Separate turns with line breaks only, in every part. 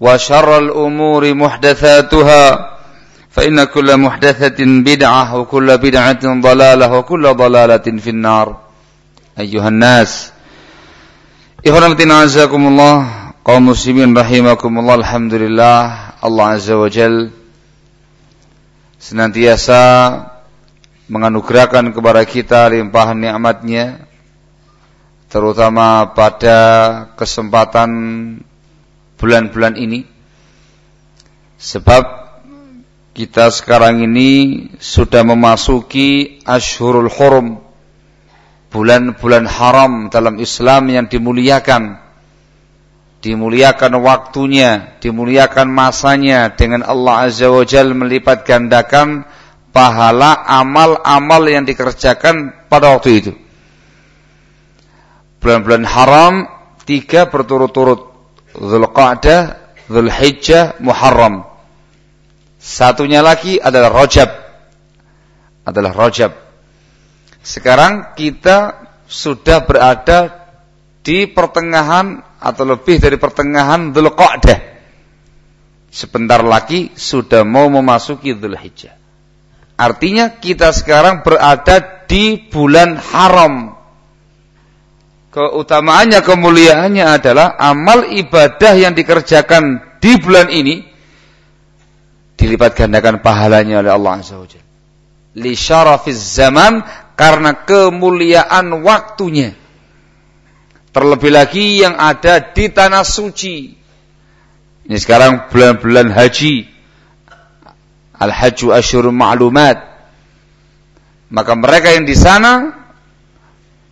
وشر الأمور محدثاتها فإن كل محدثة بدعة وكل بدعة ضلالة وكل ضلالة في النار أيها الناس Ikhwanatina azakumullah kaum muslimin rahimakumullah alhamdulillah Allah azza wa jal senantiasa menganugerahkan kepada kita limpahan nikmatnya terutama pada kesempatan bulan-bulan ini. Sebab kita sekarang ini sudah memasuki Ashurul Hurum bulan-bulan haram dalam Islam yang dimuliakan. Dimuliakan waktunya dimuliakan masanya dengan Allah Azza wa Jal melipat gandakan pahala amal-amal yang dikerjakan pada waktu itu. Bulan-bulan haram tiga berturut-turut Zulqa'dah, Zulhijjah, Muharram. Satunya lagi adalah Rajab. Adalah Rajab. Sekarang kita sudah berada di pertengahan atau lebih dari pertengahan Zulqa'dah. Sebentar lagi sudah mau memasuki Zulhijjah. Artinya kita sekarang berada di bulan haram keutamaannya, kemuliaannya adalah amal ibadah yang dikerjakan di bulan ini dilipat gandakan pahalanya oleh Allah Azza wa. Li syarafiz zaman karena kemuliaan waktunya. Terlebih lagi yang ada di tanah suci. Ini sekarang bulan-bulan haji. Al-hajju asyur ma'lumat. Maka mereka yang di sana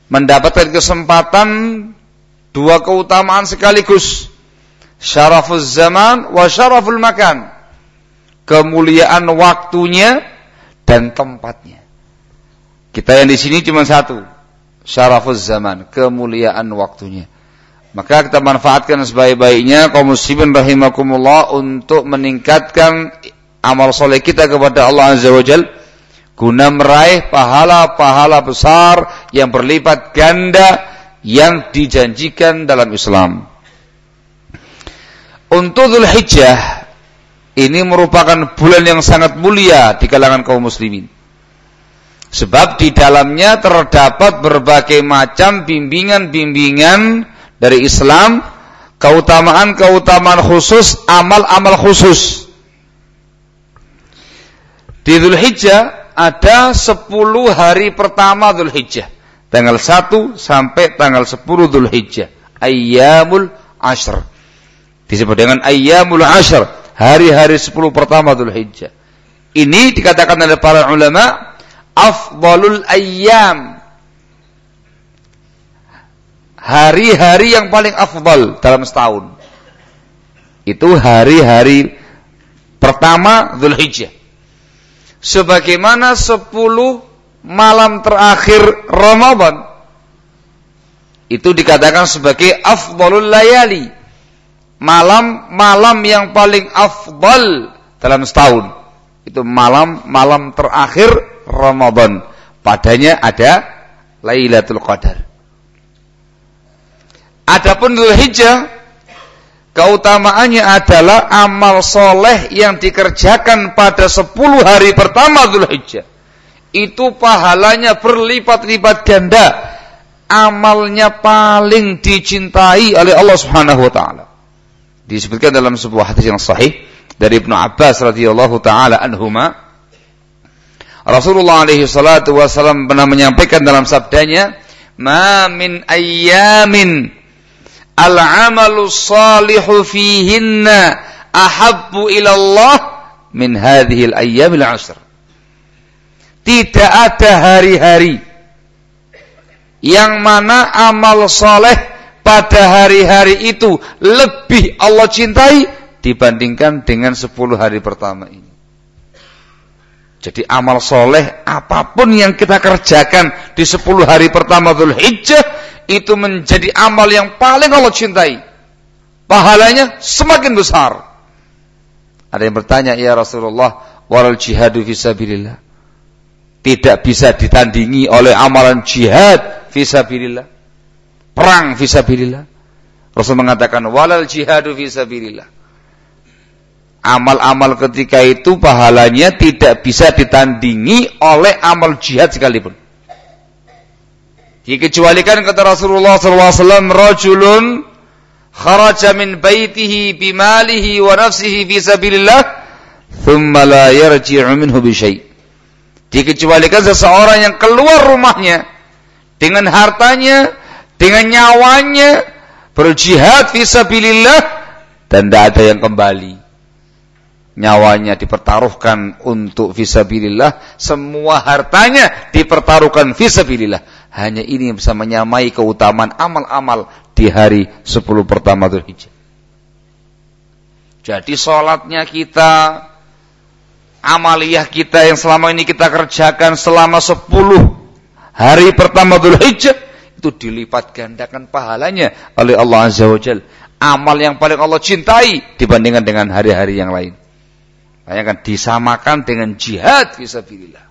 mendapatkan kesempatan dua keutamaan sekaligus. Syarafuz zaman wa syaraful makan. Kemuliaan waktunya dan tempatnya. Kita yang di sini cuma satu. Syarafuz zaman, kemuliaan waktunya. Maka kita manfaatkan sebaik-baiknya kaum muslimin rahimakumullah untuk meningkatkan amal soleh kita kepada Allah Azza wa Jalla guna meraih pahala-pahala besar yang berlipat ganda yang dijanjikan dalam Islam. Untuk Dzulhijjah ini merupakan bulan yang sangat mulia di kalangan kaum muslimin. Sebab di dalamnya terdapat berbagai macam bimbingan-bimbingan dari Islam, keutamaan-keutamaan khusus, amal-amal khusus. Di Dzulhijjah ada 10 hari pertama Dhul Hijjah. Tanggal 1 sampai tanggal 10 Dhul Hijjah. Ayyamul Ashr. Disebut dengan Ayyamul Ashr. Hari-hari 10 pertama Dhul Hijjah. Ini dikatakan oleh para ulama afdalul ayyam. hari-hari yang paling afdal dalam setahun. Itu hari-hari pertama Zulhijjah. Sebagaimana sepuluh malam terakhir Ramadan itu dikatakan sebagai afdalul layali. Malam-malam yang paling afdal dalam setahun. Itu malam-malam terakhir Ramadan. Padanya ada Lailatul Qadar. Adapun Dzulhijjah keutamaannya adalah amal soleh yang dikerjakan pada 10 hari pertama Dzulhijjah. Itu pahalanya berlipat-lipat ganda. Amalnya paling dicintai oleh Allah Subhanahu wa taala. Disebutkan dalam sebuah hadis yang sahih dari Ibnu Abbas radhiyallahu taala anhuma Rasulullah alaihi salatu wasallam pernah menyampaikan dalam sabdanya, "Ma min ayyamin al-amalu salihu fihinna ahabbu ila Allah min hadhihi al-ayyam al-ashr. Tidak ada hari-hari yang mana amal soleh pada hari-hari itu lebih Allah cintai dibandingkan dengan 10 hari pertama ini. Jadi amal soleh apa pun yang kita kerjakan di 10 hari pertama Dhul Hijjah itu menjadi amal yang paling Allah cintai. Pahalanya semakin besar. Ada yang bertanya, ya Rasulullah, waral jihadu fisabilillah. Tidak bisa ditandingi oleh amalan jihad fisabilillah. Perang fisabilillah. Rasul mengatakan, walal jihadu fisabilillah. Amal-amal ketika itu pahalanya tidak bisa ditandingi oleh amal jihad sekalipun. Dikecualikan kata Rasulullah SAW, rajulun kharaja min baitihi bimalihi wa nafsihi fi sabilillah, thumma la yarji'u minhu bi syai'. Dikecualikan seseorang yang keluar rumahnya dengan hartanya, dengan nyawanya, berjihad fi sabilillah dan tidak ada yang kembali nyawanya dipertaruhkan untuk visabilillah, semua hartanya dipertaruhkan visabilillah. Hanya ini yang bisa menyamai keutamaan amal-amal di hari 10 pertama Dzulhijjah. Jadi sholatnya kita, amaliyah kita yang selama ini kita kerjakan selama 10 hari pertama Dzulhijjah itu dilipat gandakan pahalanya oleh Allah Azza wa Jalla. Amal yang paling Allah cintai dibandingkan dengan hari-hari yang lain. Bayangkan disamakan dengan jihad fisabilillah.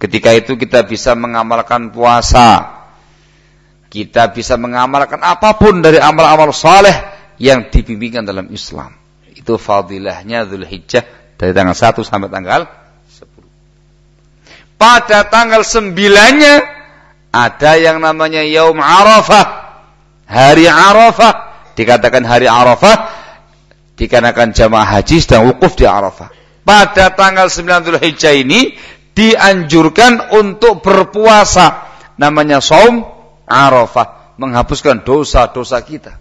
Ketika itu kita bisa mengamalkan puasa. Kita bisa mengamalkan apa pun dari amal-amal saleh yang dibimbingkan dalam Islam. Itu fadilahnya Zulhijjah dari tanggal 1 sampai tanggal 10. Pada tanggal 9-nya ada yang namanya Yaum Arafah. Hari Arafah. Dikatakan hari Arafah dikarenakan jamaah haji sedang wukuf di Arafah. Pada tanggal 9 Dzulhijjah ini dianjurkan untuk berpuasa namanya saum Arafah, menghapuskan dosa-dosa kita.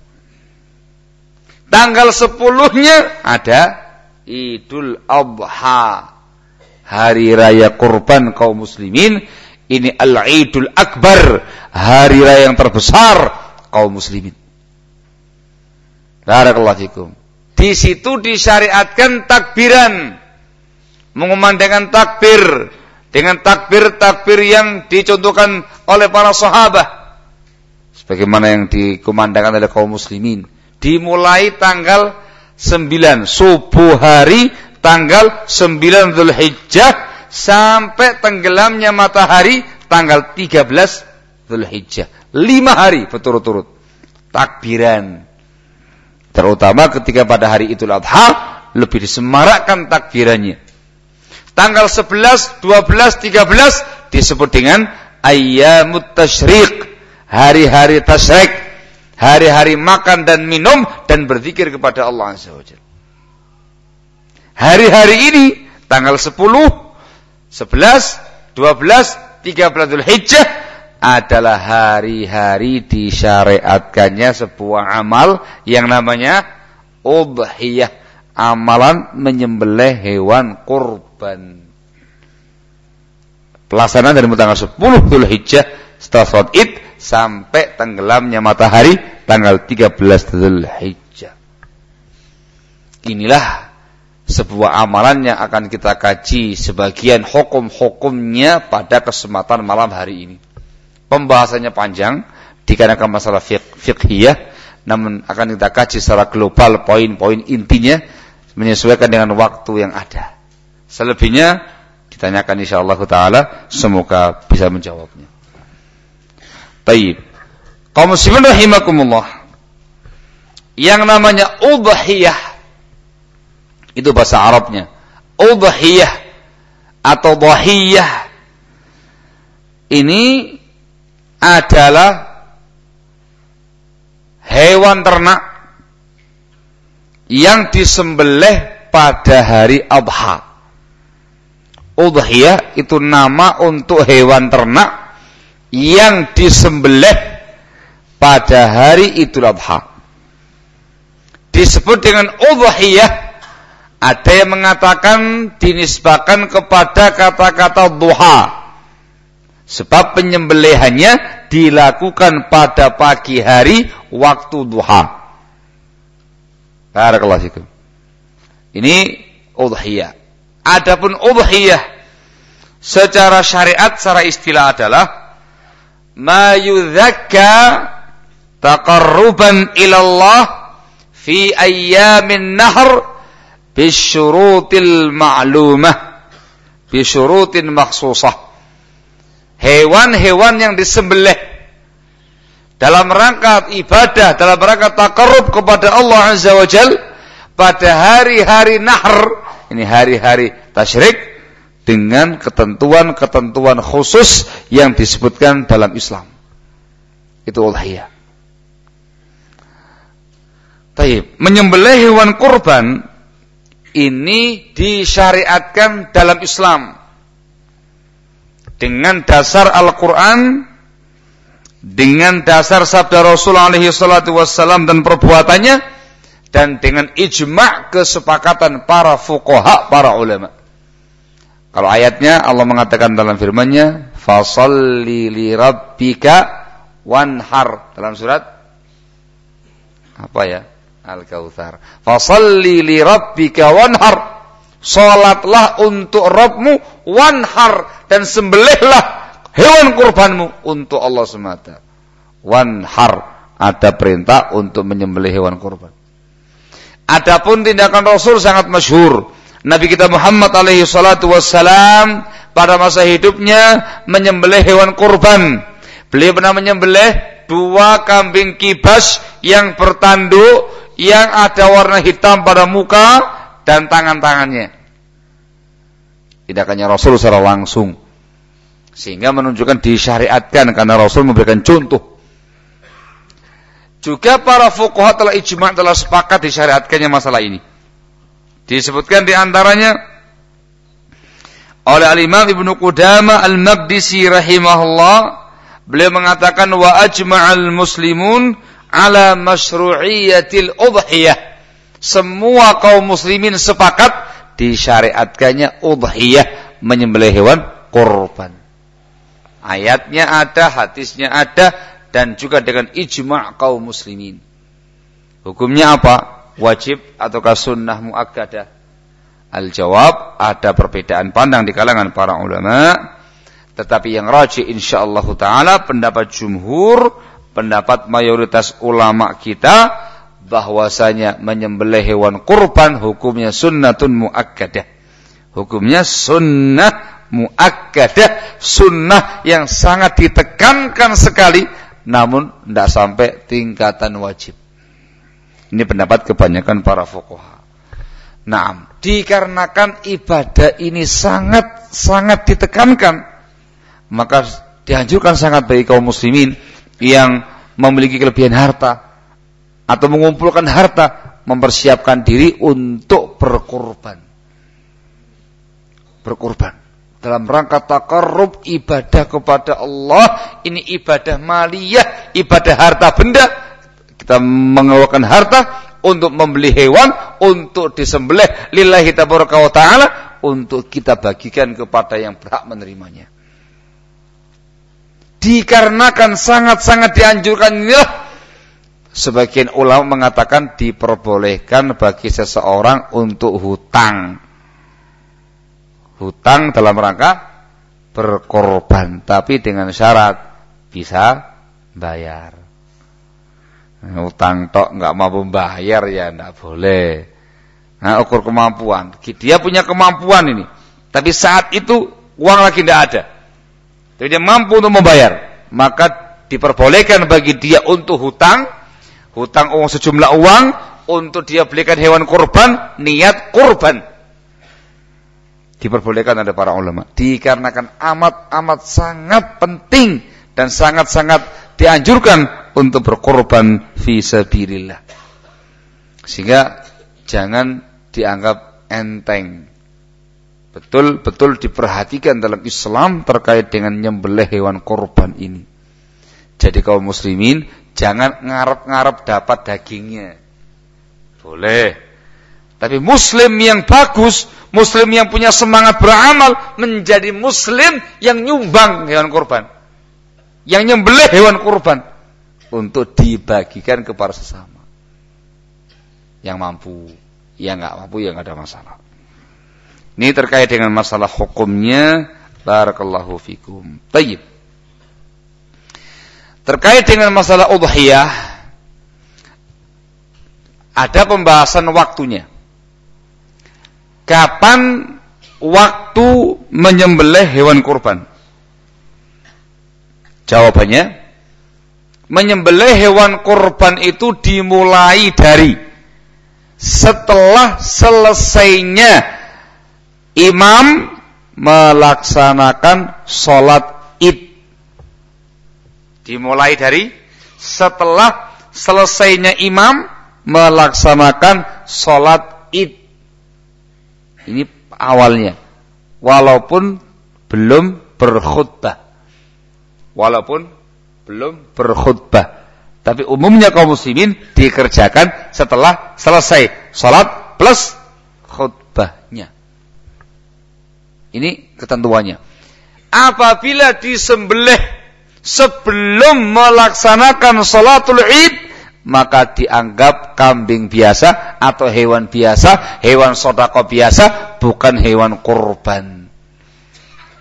Tanggal 10-nya ada Idul Adha. Hari raya kurban kaum muslimin ini Al-Idul Akbar, hari raya yang terbesar kaum muslimin. Barakallahu fikum. Di situ disyariatkan takbiran. Mengumandangkan takbir. Dengan takbir-takbir yang dicontohkan oleh para sahabat. Sebagaimana yang dikumandangkan oleh kaum muslimin. Dimulai tanggal 9. Subuh hari tanggal 9 Dhul Hijjah. Sampai tenggelamnya matahari tanggal 13 Dhul Hijjah. Lima hari berturut-turut. Takbiran Terutama ketika pada hari Idul Adha lebih disemarakkan takbirannya. Tanggal 11, 12, 13 disebut dengan ayyamut tasyriq, hari-hari tasyrik, hari-hari makan dan minum dan berzikir kepada Allah Azza Hari-hari ini tanggal 10, 11, 12, 13 Dhul Hijjah adalah hari-hari disyariatkannya sebuah amal yang namanya udhiyah, amalan menyembelih hewan kurban. Pelaksanaan dari tanggal 10 Dzulhijjah setelah sholat Id sampai tenggelamnya matahari tanggal 13 Dzulhijjah. Inilah sebuah amalan yang akan kita kaji sebagian hukum-hukumnya pada kesempatan malam hari ini. Pembahasannya panjang dikarenakan masalah fiqh, namun akan kita kaji secara global poin-poin intinya menyesuaikan dengan waktu yang ada. Selebihnya ditanyakan insyaallah taala semoga bisa menjawabnya. Baik. Kaum muslimin rahimakumullah. Yang namanya udhiyah itu bahasa Arabnya. Udhiyah atau dhahiyah ini adalah hewan ternak yang disembelih pada hari Adha. Udhiyah itu nama untuk hewan ternak yang disembelih pada hari Idul Adha. Disebut dengan udhiyah ada yang mengatakan dinisbahkan kepada kata-kata duha. Sebab penyembelihannya dilakukan pada pagi hari waktu duha. Barakallahu. Ini udhiyah. Adapun udhiyah secara syariat secara istilah adalah ma yudzakka taqarruban ilallah fi ayyamin nahr bisyurutil ma'lumah bisyurutin maksusah. Hewan-hewan yang disembelih dalam rangka ibadah dalam rangka takarrub kepada Allah Azza wa Jal pada hari-hari nahr ini hari-hari tasyrik dengan ketentuan-ketentuan khusus yang disebutkan dalam Islam. Itu ulhiyah Taib. Menyembelih hewan kurban ini disyariatkan dalam Islam. Dengan dasar Al-Quran dengan dasar sabda Rasulullah wassalam dan perbuatannya dan dengan ijma' kesepakatan para fuqaha, para ulama. Kalau ayatnya Allah mengatakan dalam firman-Nya, "Fasalli li rabbika wanhar." Dalam surat apa ya? Al-Kautsar. Fasalli li rabbika wanhar. Salatlah untuk Rabbmu wanhar dan sembelihlah hewan kurbanmu untuk Allah semata. Wanhar ada perintah untuk menyembelih hewan kurban. Adapun tindakan Rasul sangat masyhur. Nabi kita Muhammad alaihi salatu wassalam pada masa hidupnya menyembelih hewan kurban. Beliau pernah menyembelih dua kambing kibas yang bertanduk yang ada warna hitam pada muka dan tangan-tangannya. Tindakannya Rasul secara langsung. Sehingga menunjukkan disyariatkan karena Rasul memberikan contoh. Juga para fuqaha telah ijma' telah sepakat disyariatkannya masalah ini. Disebutkan di antaranya oleh Al-Imam Ibnu Qudamah Al-Maqdisi rahimahullah beliau mengatakan wa ajma'al muslimun ala masyru'iyatil udhiyah. Semua kaum muslimin sepakat disyariatkannya udhiyah menyembelih hewan kurban. Ayatnya ada, hadisnya ada dan juga dengan ijma' kaum muslimin. Hukumnya apa? Wajib ataukah sunnah muakkadah? Al-jawab ada perbedaan pandang di kalangan para ulama tetapi yang rajih insyaallah taala pendapat jumhur pendapat mayoritas ulama kita bahwasanya menyembelih hewan kurban hukumnya sunnatun muakkadah. Hukumnya sunnah muakkadah, sunnah yang sangat ditekankan sekali namun tidak sampai tingkatan wajib. Ini pendapat kebanyakan para fuqaha. Nah, dikarenakan ibadah ini sangat sangat ditekankan, maka dianjurkan sangat bagi kaum muslimin yang memiliki kelebihan harta atau mengumpulkan harta mempersiapkan diri untuk berkorban. Berkorban dalam rangka takarrub ibadah kepada Allah ini ibadah maliyah, ibadah harta benda. Kita mengeluarkan harta untuk membeli hewan untuk disembelih lillahi tabaraka wa taala untuk kita bagikan kepada yang berhak menerimanya. Dikarenakan sangat-sangat dianjurkan inilah sebagian ulama mengatakan diperbolehkan bagi seseorang untuk hutang. Hutang dalam rangka berkorban, tapi dengan syarat bisa bayar. Hutang tok nggak mampu bayar ya nggak boleh. Nah, ukur kemampuan. Dia punya kemampuan ini. Tapi saat itu uang lagi tidak ada. Tapi dia mampu untuk membayar. Maka diperbolehkan bagi dia untuk hutang. Hutang uang sejumlah uang. Untuk dia belikan hewan kurban. Niat kurban. Diperbolehkan ada para ulama. Dikarenakan amat-amat sangat penting. Dan sangat-sangat dianjurkan untuk berkorban fi sabilillah. Sehingga jangan dianggap enteng. Betul-betul diperhatikan dalam Islam terkait dengan nyembelih hewan korban ini. Jadi kaum muslimin jangan ngarep-ngarep dapat dagingnya. Boleh. Tapi muslim yang bagus, muslim yang punya semangat beramal menjadi muslim yang nyumbang hewan korban. Yang nyembelih hewan korban untuk dibagikan kepada sesama yang mampu ya nggak mampu ya nggak ada masalah. Ini terkait dengan masalah hukumnya. Barakallahu fikum. Tayyib. Terkait dengan masalah udhiyah ada pembahasan waktunya. Kapan waktu menyembelih hewan kurban? Jawabannya, menyembelih hewan kurban itu dimulai dari setelah selesainya imam melaksanakan sholat id. Dimulai dari setelah selesainya imam melaksanakan sholat id. Ini awalnya. Walaupun belum berkhutbah. Walaupun belum berkhutbah. Tapi umumnya kaum muslimin dikerjakan setelah selesai sholat plus khutbahnya. Ini ketentuannya. Apabila disembelih sebelum melaksanakan sholatul id, maka dianggap kambing biasa atau hewan biasa, hewan sodako biasa, bukan hewan kurban.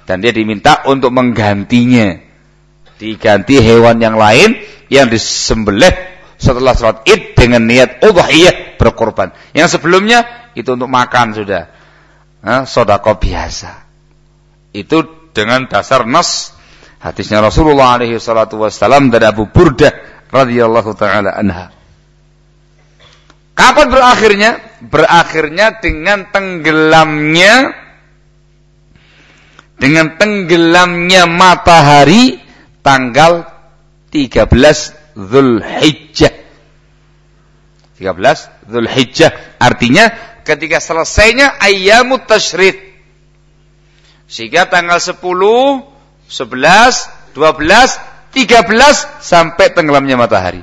Dan dia diminta untuk menggantinya. Diganti hewan yang lain yang disembelih setelah sholat id dengan niat udhiyah berkorban. Yang sebelumnya itu untuk makan sudah. Nah, sodako biasa. Itu dengan dasar nas hadisnya Rasulullah alaihi wassalam dari Abu Burdah radhiyallahu taala anha. Kapan berakhirnya? Berakhirnya dengan tenggelamnya dengan tenggelamnya matahari tanggal 13 Zulhijjah. 13 Zulhijjah. Artinya ketika selesainya ayyamut tasyrik. Sehingga tanggal 10, 11, 12, 13 sampai tenggelamnya matahari.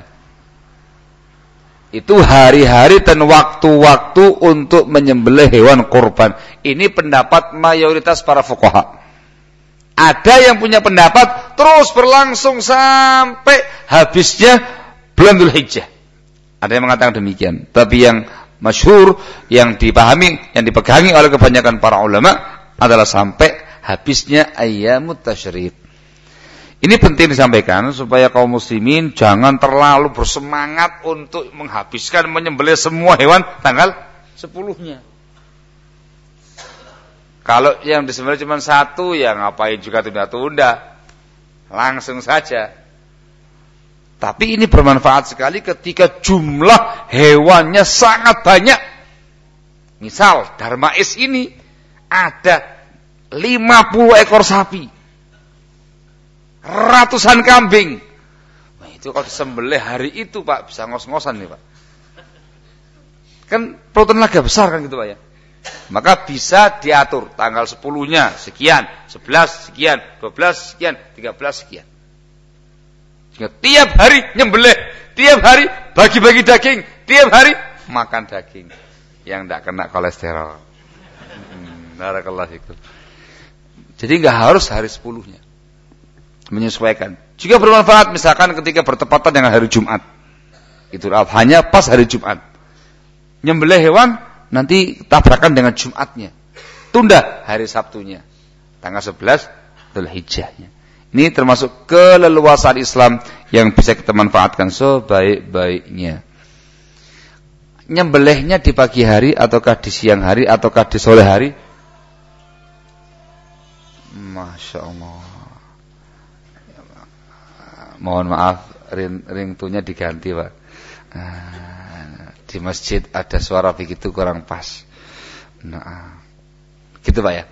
Itu hari-hari dan waktu-waktu untuk menyembelih hewan kurban. Ini pendapat mayoritas para fuqaha. Ada yang punya pendapat terus berlangsung sampai habisnya bulan Dhul Hijjah. Ada yang mengatakan demikian. Tapi yang masyhur, yang dipahami, yang dipegangi oleh kebanyakan para ulama adalah sampai habisnya ayyamut tasyrik. Ini penting disampaikan supaya kaum muslimin jangan terlalu bersemangat untuk menghabiskan menyembelih semua hewan tanggal sepuluhnya. Kalau yang disembelih cuma satu, ya ngapain juga tunda-tunda. Langsung saja. Tapi ini bermanfaat sekali ketika jumlah hewannya sangat banyak. Misal, Darmais ini ada 50 ekor sapi. Ratusan kambing. Nah, itu kalau disembelih hari itu Pak, bisa ngos-ngosan nih Pak. Kan perut tenaga besar kan gitu Pak ya. Maka bisa diatur tanggal 10-nya sekian, 11 sekian, 12 sekian, 13 sekian. Sehingga tiap hari nyembelih, tiap hari bagi-bagi daging, tiap hari makan daging yang tidak kena kolesterol. Hmm, itu. Jadi nggak harus hari 10-nya. Menyesuaikan. Juga bermanfaat misalkan ketika bertepatan dengan hari Jumat. Itu hanya pas hari Jumat. Nyembelih hewan nanti tabrakan dengan Jumatnya. Tunda hari Sabtunya. Tanggal 11 Dzulhijjahnya. Ini termasuk keleluasaan Islam yang bisa kita manfaatkan sebaik-baiknya. Nyembelihnya di pagi hari ataukah di siang hari ataukah di sore hari? Masya Allah. Mohon maaf, ring, ringtunya diganti pak. Ah, di masjid ada suara begitu kurang pas. Nah, gitu pak ya.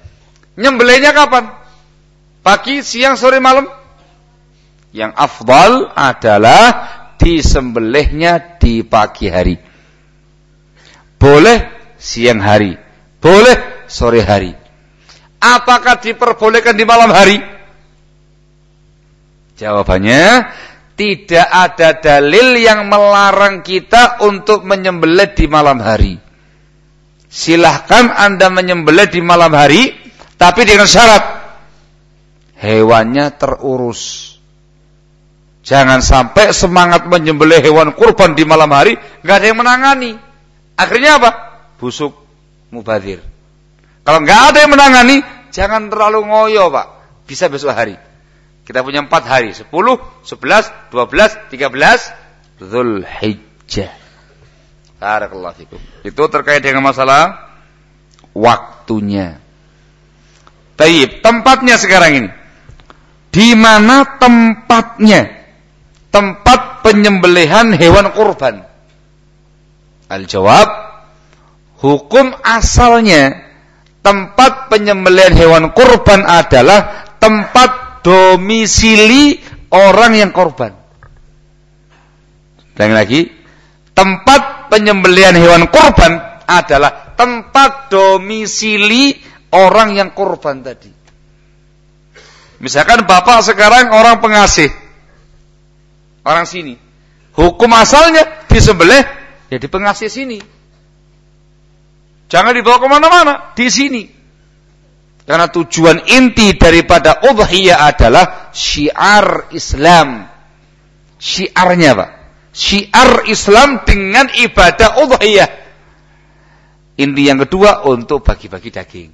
Nyembelihnya kapan? Pagi, siang, sore, malam. Yang afdal adalah disembelihnya di pagi hari. Boleh siang hari. Boleh sore hari. Apakah diperbolehkan di malam hari? Jawabannya, tidak ada dalil yang melarang kita untuk menyembelih di malam hari. Silahkan Anda menyembelih di malam hari, tapi dengan syarat hewannya terurus. Jangan sampai semangat menyembelih hewan kurban di malam hari nggak ada yang menangani. Akhirnya apa? Busuk, mubadir. Kalau nggak ada yang menangani, jangan terlalu ngoyo pak. Bisa besok hari. Kita punya empat hari, sepuluh, sebelas, dua belas, tiga belas, Hijjah. Barakallahu fikum. Itu terkait dengan masalah waktunya. Taib, tempatnya sekarang ini di mana tempatnya tempat penyembelihan hewan kurban al-jawab hukum asalnya tempat penyembelihan hewan kurban adalah tempat domisili orang yang korban dan lagi tempat penyembelihan hewan kurban adalah tempat domisili orang yang korban tadi Misalkan bapak sekarang orang pengasih. Orang sini. Hukum asalnya disembelih ya pengasih sini. Jangan dibawa ke mana-mana, di sini. Karena tujuan inti daripada udhiyah adalah syiar Islam. Syiarnya Pak. Syiar Islam dengan ibadah udhiyah. Inti yang kedua untuk bagi-bagi daging.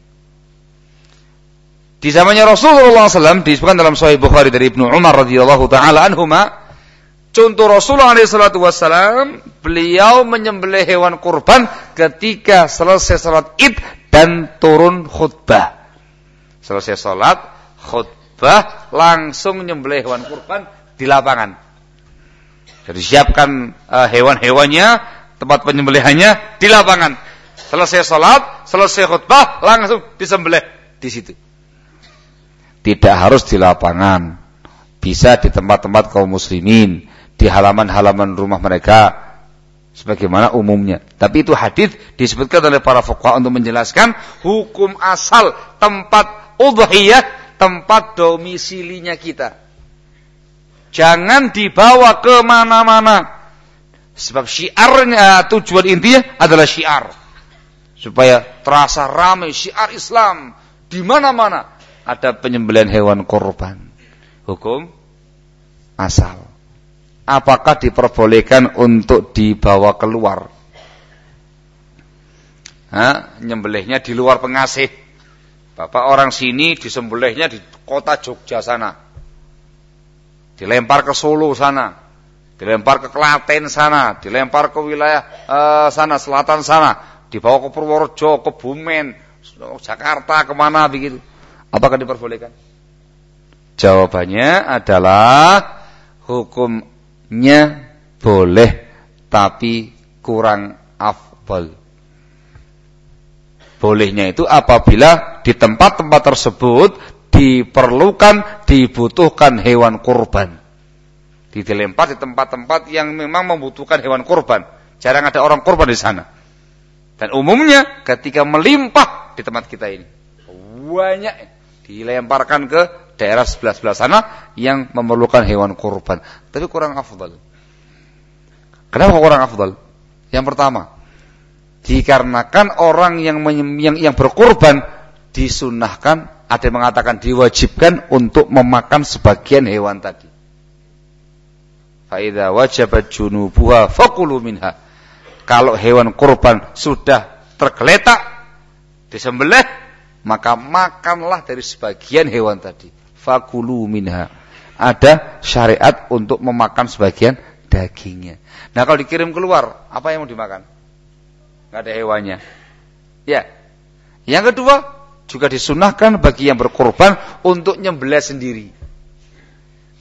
Di zamannya Rasulullah SAW disebutkan dalam Sahih Bukhari dari Ibnu Umar radhiyallahu taala anhuma, contoh Rasulullah SAW beliau menyembelih hewan kurban ketika selesai salat Id dan turun khutbah. Selesai salat, khutbah, langsung menyembelih hewan kurban di lapangan. Jadi siapkan uh, hewan-hewannya, tempat penyembelihannya di lapangan. Selesai salat, selesai khutbah, langsung disembelih di situ. Tidak harus di lapangan. Bisa di tempat-tempat kaum muslimin, di halaman-halaman rumah mereka sebagaimana umumnya. Tapi itu hadis disebutkan oleh para fuqaha untuk menjelaskan hukum asal tempat udhiyah, tempat domisilinya kita. Jangan dibawa ke mana-mana. Sebab syiarnya tujuan intinya adalah syiar. Supaya terasa ramai syiar Islam di mana-mana ada penyembelihan hewan korban. Hukum asal. Apakah diperbolehkan untuk dibawa keluar? Hah? Nyembelihnya di luar pengasih. Bapak orang sini disembelihnya di kota Jogja sana. Dilempar ke Solo sana. Dilempar ke Klaten sana. Dilempar ke wilayah uh, sana, selatan sana. Dibawa ke Purworejo, ke Bumen, Jakarta, ke mana begitu. Apakah diperbolehkan? Jawabannya adalah hukumnya boleh tapi kurang afdal. Bolehnya itu apabila di tempat-tempat tersebut diperlukan, dibutuhkan hewan kurban. Dilempar di tempat-tempat yang memang membutuhkan hewan kurban. Jarang ada orang kurban di sana. Dan umumnya ketika melimpah di tempat kita ini. Banyak dilemparkan ke daerah sebelah-sebelah sana yang memerlukan hewan kurban. Tapi kurang afdal. Kenapa kurang afdal? Yang pertama, dikarenakan orang yang yang, yang berkurban disunahkan, ada yang mengatakan diwajibkan untuk memakan sebagian hewan tadi. Faida wajabat junubuha fakulu minha. Kalau hewan kurban sudah tergeletak disembelih, maka makanlah dari sebagian hewan tadi. Fakulu minha. Ada syariat untuk memakan sebagian dagingnya. Nah kalau dikirim keluar, apa yang mau dimakan? Nggak ada hewannya. Ya. Yang kedua, juga disunahkan bagi yang berkorban untuk nyembelih sendiri.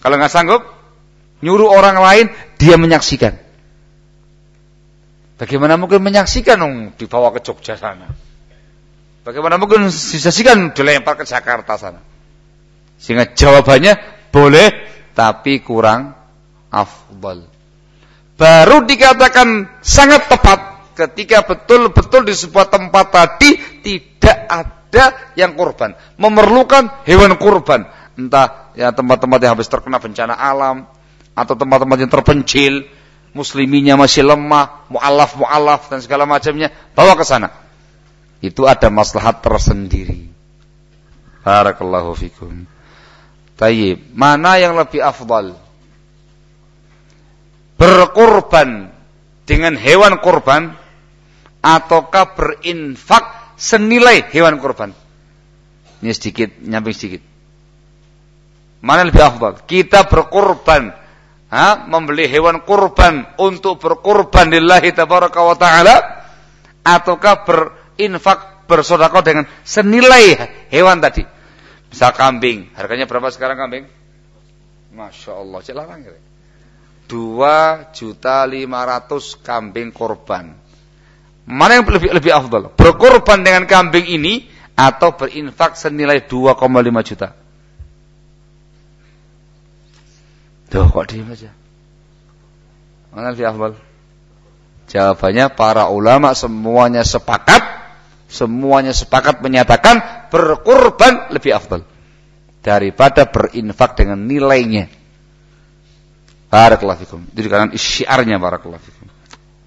Kalau nggak sanggup, nyuruh orang lain, dia menyaksikan. Bagaimana mungkin menyaksikan dong dibawa ke Jogja sana? Bagaimana mungkin disaksikan dilempar ke Jakarta sana? Sehingga jawabannya boleh tapi kurang afdal. Baru dikatakan sangat tepat ketika betul-betul di sebuah tempat tadi tidak ada yang kurban, memerlukan hewan kurban, entah ya tempat-tempat yang habis terkena bencana alam atau tempat-tempat yang terpencil, musliminya masih lemah, mualaf mualaf dan segala macamnya, bawa ke sana. Itu ada maslahat tersendiri. Barakallahu fikum. Tayyib, mana yang lebih afdal? Berkorban dengan hewan kurban ataukah berinfak senilai hewan kurban? Ini sedikit, nyamping sedikit. Mana lebih afdal? Kita berkorban, ha? membeli hewan kurban untuk berkorban lillahi tabaraka wa ta'ala ataukah berinfak bersedekah dengan senilai hewan tadi. Misal kambing, harganya berapa sekarang kambing? Masya Allah, cek larang ya. Dua juta lima ratus kambing korban. Mana yang lebih lebih afdal? Berkorban dengan kambing ini atau berinfak senilai 2,5 juta? Tuh kok diam aja. Mana lebih afdal? Jawabannya para ulama semuanya sepakat, semuanya sepakat menyatakan berkorban lebih afdal daripada berinfak dengan nilainya. Barakallahu fikum. Itu kanan syiarnya barakallahu fikum.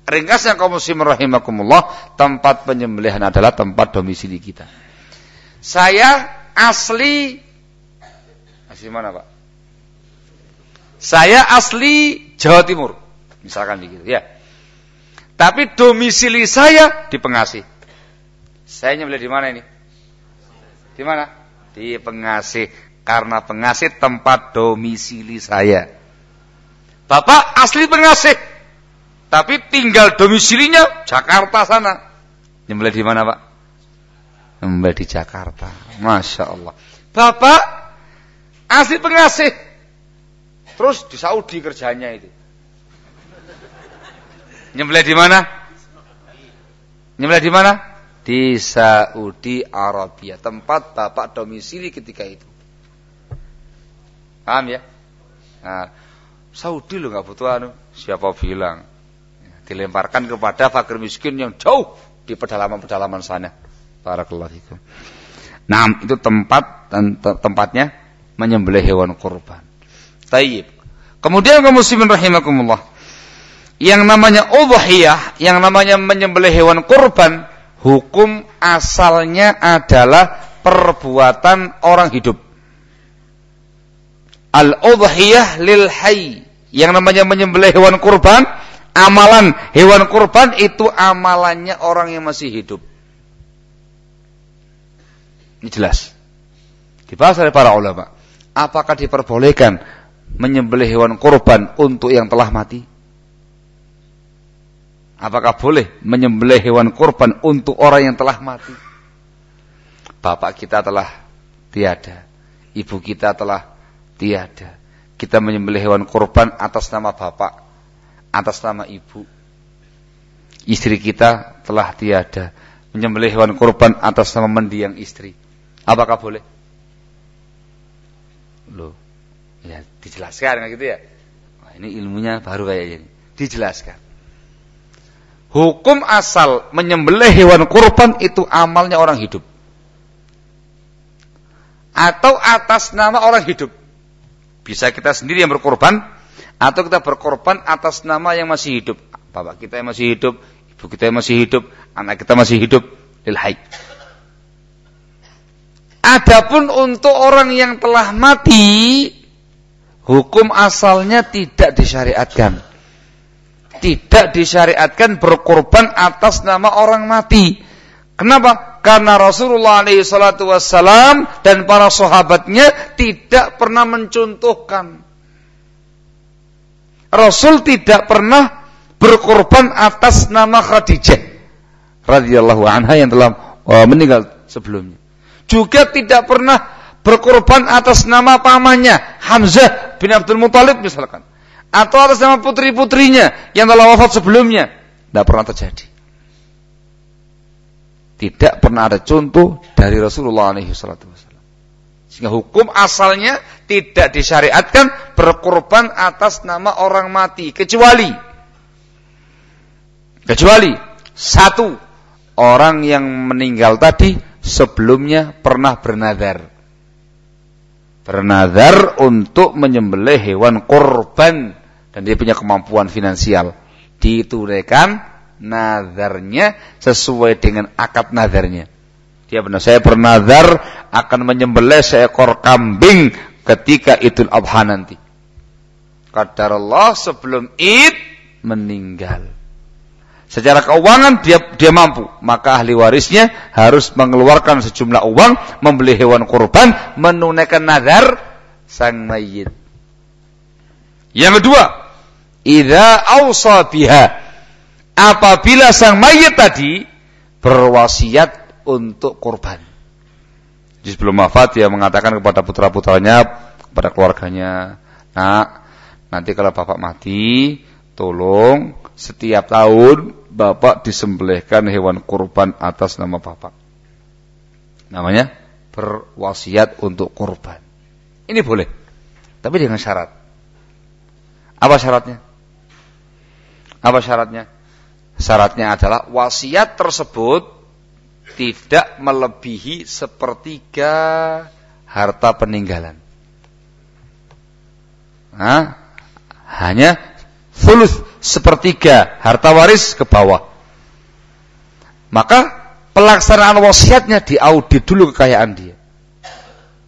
Ringkasnya kaum muslim rahimakumullah, tempat penyembelihan adalah tempat domisili kita. Saya asli asli mana, Pak? Saya asli Jawa Timur. Misalkan begitu, ya. Tapi domisili saya di Pengasih. Saya nyembelih di mana ini? Di mana? Di Pengasih. Karena Pengasih tempat domisili saya. Bapak asli Pengasih tapi tinggal domisilinya Jakarta sana. Nyembelih di mana, Pak? Nyembelih di Jakarta. Masya Allah. Bapak asli pengasih. Terus di Saudi kerjanya itu. Nyembelih di mana? Nyembelih di mana? Di Saudi Arabia. Tempat Bapak domisili ketika itu. Paham ya? Nah, Saudi lo nggak butuh anu. Siapa bilang? Dilemparkan kepada fakir miskin yang jauh di pedalaman-pedalaman sana. Barakallahu fikum. Nah, itu tempat dan te tempatnya menyembelih hewan kurban. Tayyib. Kemudian kaum muslimin rahimakumullah. Yang namanya udhiyah, yang namanya menyembelih hewan kurban, hukum asalnya adalah perbuatan orang hidup. Al-udhiyah lil hayy. Yang namanya menyembelih hewan kurban Amalan hewan kurban itu amalannya orang yang masih hidup. Ini jelas. Dibahas oleh para ulama. Apakah diperbolehkan menyembelih hewan kurban untuk yang telah mati? Apakah boleh menyembelih hewan kurban untuk orang yang telah mati? Bapak kita telah tiada. Ibu kita telah tiada. Kita menyembelih hewan kurban atas nama bapak atas nama ibu. Istri kita telah tiada. Menyembelih hewan kurban atas nama mendiang istri. Apakah boleh? Loh, ya dijelaskan gitu ya. Wah, ini ilmunya baru kayak gini. Dijelaskan. Hukum asal menyembelih hewan kurban itu amalnya orang hidup. Atau atas nama orang hidup. Bisa kita sendiri yang berkorban atau kita berkorban atas nama yang masih hidup. Bapak kita yang masih hidup, ibu kita yang masih hidup, anak kita masih hidup. Lil Adapun untuk orang yang telah mati, Hukum asalnya tidak disyariatkan. Tidak disyariatkan berkorban atas nama orang mati. Kenapa? Karena Rasulullah SAW dan para sahabatnya tidak pernah mencontohkan. Rasul tidak pernah berkorban atas nama Khadijah radhiyallahu anha yang telah uh, meninggal sebelumnya. Juga tidak pernah berkorban atas nama pamannya Hamzah bin Abdul Muthalib misalkan. Atau atas nama putri-putrinya yang telah wafat sebelumnya. Tidak pernah terjadi. Tidak pernah ada contoh dari Rasulullah SAW sehingga hukum asalnya tidak disyariatkan berkorban atas nama orang mati. Kecuali kecuali satu orang yang meninggal tadi sebelumnya pernah bernadar. Bernazar untuk menyembelih hewan korban dan dia punya kemampuan finansial. Ditunaikan nazarnya sesuai dengan akad nazarnya dia benar saya bernazar akan menyembelih seekor kambing ketika Idul Adha nanti Kadar Allah sebelum Id meninggal Secara keuangan dia dia mampu, maka ahli warisnya harus mengeluarkan sejumlah uang, membeli hewan kurban, menunaikan nazar sang mayit. Yang kedua, idza ausa biha. Apabila sang mayit tadi berwasiat untuk kurban. Jadi sebelum wafat dia mengatakan kepada putra-putranya, kepada keluarganya, "Nak, nanti kalau bapak mati, tolong setiap tahun bapak disembelihkan hewan kurban atas nama bapak. Namanya berwasiat untuk kurban. Ini boleh. Tapi dengan syarat. Apa syaratnya? Apa syaratnya? Syaratnya adalah wasiat tersebut tidak melebihi sepertiga harta peninggalan. Nah, hanya fulus sepertiga harta waris ke bawah. Maka pelaksanaan wasiatnya diaudit dulu kekayaan dia.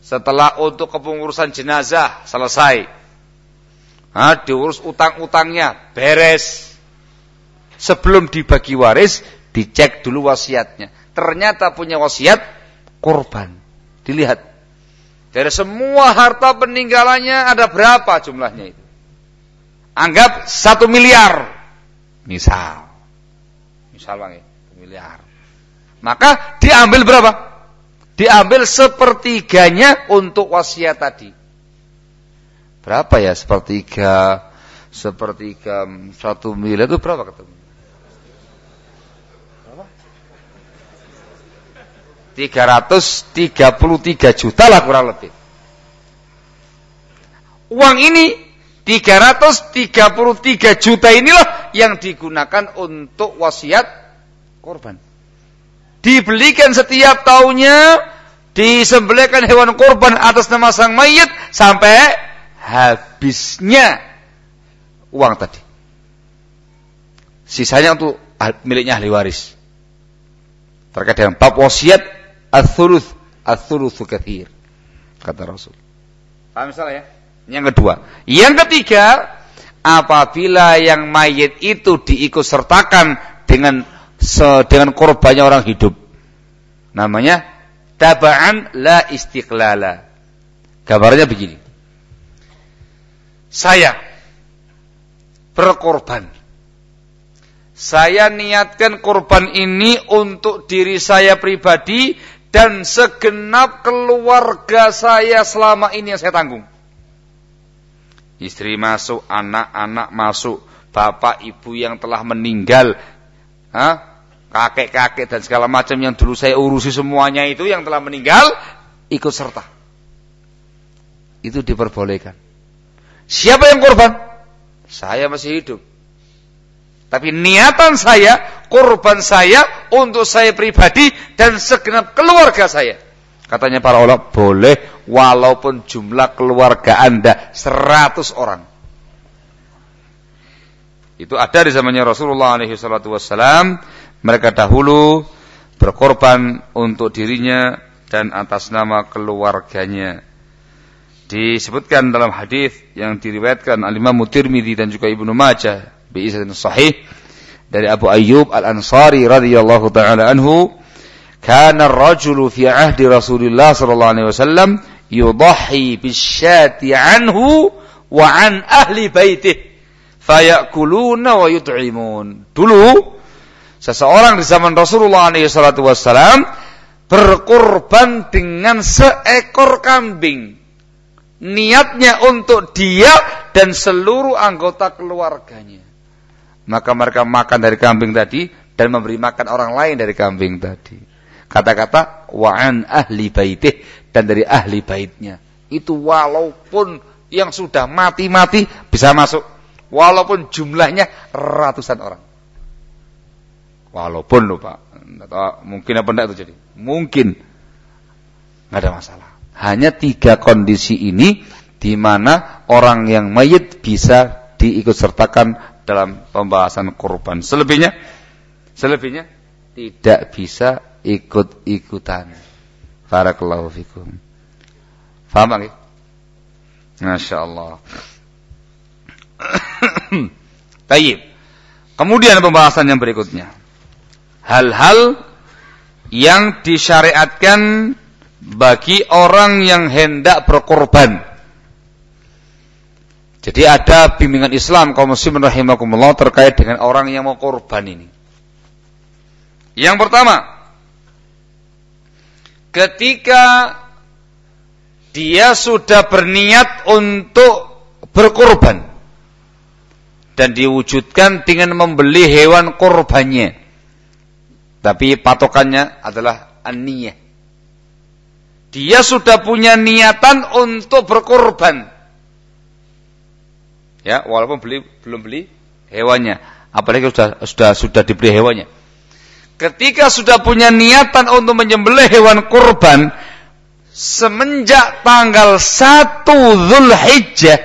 Setelah untuk kepengurusan jenazah selesai. Nah, diurus utang-utangnya, beres. Sebelum dibagi waris, dicek dulu wasiatnya. Ternyata punya wasiat korban. Dilihat. Dari semua harta peninggalannya ada berapa jumlahnya itu? Anggap satu miliar. Misal. Misal bang ya, miliar. Maka diambil berapa? Diambil sepertiganya untuk wasiat tadi. Berapa ya sepertiga? Sepertiga satu miliar itu berapa ketemu? 333 juta lah kurang lebih. Uang ini 333 juta inilah yang digunakan untuk wasiat korban. Dibelikan setiap tahunnya, disembelihkan hewan korban atas nama sang mayit sampai habisnya uang tadi. Sisanya untuk miliknya ahli waris. Terkait dengan bab wasiat ats-tsuluts, ats-tsulutsu katsir. Kata Rasul. Paham salah ya? Yang kedua. Yang ketiga, apabila yang mayit itu diikut sertakan dengan dengan korbannya orang hidup. Namanya taba'an la istiqlala. Gambarnya begini. Saya berkorban. Saya niatkan korban ini untuk diri saya pribadi dan segenap keluarga saya selama ini yang saya tanggung. Istri masuk, anak-anak masuk, bapak ibu yang telah meninggal, kakek-kakek dan segala macam yang dulu saya urusi semuanya itu yang telah meninggal ikut serta. Itu diperbolehkan. Siapa yang korban? Saya masih hidup. Tapi niatan saya, korban saya untuk saya pribadi dan segenap keluarga saya. Katanya para ulama boleh walaupun jumlah keluarga Anda 100 orang. Itu ada di zamannya Rasulullah alaihi salatu wassalam. Mereka dahulu berkorban untuk dirinya dan atas nama keluarganya. disebutkan dalam hadis yang diriwayatkan al-Imam dan juga Ibnu Majah bi sahih dari Abu Ayyub Al-Ansari radhiyallahu taala anhu kana ar-rajulu fi ahdi Rasulillah sallallahu alaihi wasallam yudhi bisyati anhu wa an ahli baitih fayakuluna wa yut'imun dulu seseorang di zaman Rasulullah alaihi salatu wasallam berkorban dengan seekor kambing niatnya untuk dia dan seluruh anggota keluarganya. Maka mereka makan dari kambing tadi dan memberi makan orang lain dari kambing tadi. Kata-kata wa'an ahli baitih dan dari ahli baitnya. Itu walaupun yang sudah mati-mati bisa masuk. Walaupun jumlahnya ratusan orang. Walaupun lupa. Mungkin apa enggak itu jadi? Mungkin. Nggak ada masalah. Hanya tiga kondisi ini di mana orang yang mayit bisa diikut sertakan dalam pembahasan korban. Selebihnya, selebihnya tidak bisa ikut-ikutan. Barakallahu fikum. Faham lagi? Masya Allah. Tayyib. Kemudian pembahasan yang berikutnya. Hal-hal yang disyariatkan bagi orang yang hendak berkorban. Jadi ada bimbingan Islam kaum muslimin rahimakumullah terkait dengan orang yang mau korban ini. Yang pertama, ketika dia sudah berniat untuk berkorban dan diwujudkan dengan membeli hewan korbannya. Tapi patokannya adalah an dia sudah punya niatan untuk berkorban. Ya, walaupun beli belum beli hewannya, apalagi sudah sudah sudah dibeli hewannya. Ketika sudah punya niatan untuk menyembelih hewan kurban semenjak tanggal 1 Zulhijjah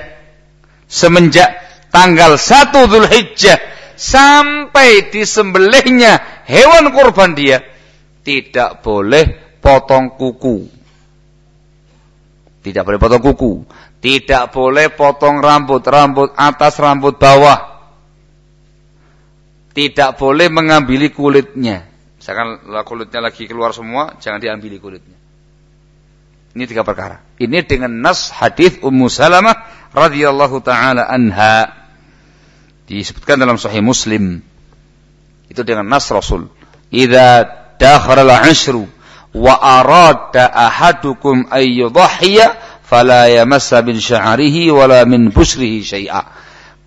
semenjak tanggal 1 Zulhijjah sampai disembelihnya hewan kurban dia tidak boleh potong kuku tidak boleh potong kuku. Tidak boleh potong rambut, rambut atas, rambut bawah. Tidak boleh mengambil kulitnya. Misalkan kulitnya lagi keluar semua, jangan diambil kulitnya. Ini tiga perkara. Ini dengan nas hadis Ummu Salamah radhiyallahu taala anha disebutkan dalam Sahih Muslim. Itu dengan nas Rasul. Idza dakhala al-'ashru wa arada ahadukum ay fala yamassa bin sya'rihi wala min busrihi syai'a.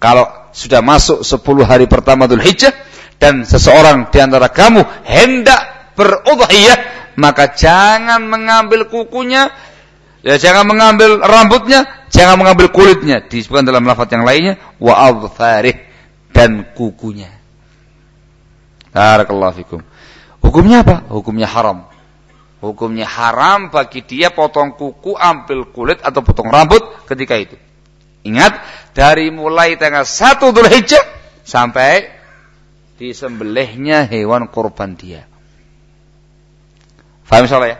Kalau sudah masuk 10 hari pertama Dhul Hijjah dan seseorang di antara kamu hendak berudhiyah, maka jangan mengambil kukunya, ya jangan mengambil rambutnya, jangan mengambil kulitnya. Disebutkan dalam lafaz yang lainnya wa adfarih dan kukunya. Barakallahu fikum. Hukumnya apa? Hukumnya haram. Hukumnya haram bagi dia potong kuku, ambil kulit atau potong rambut ketika itu. Ingat, dari mulai tanggal 1 Dhul Hijjah sampai disembelihnya hewan kurban dia. Faham salah ya?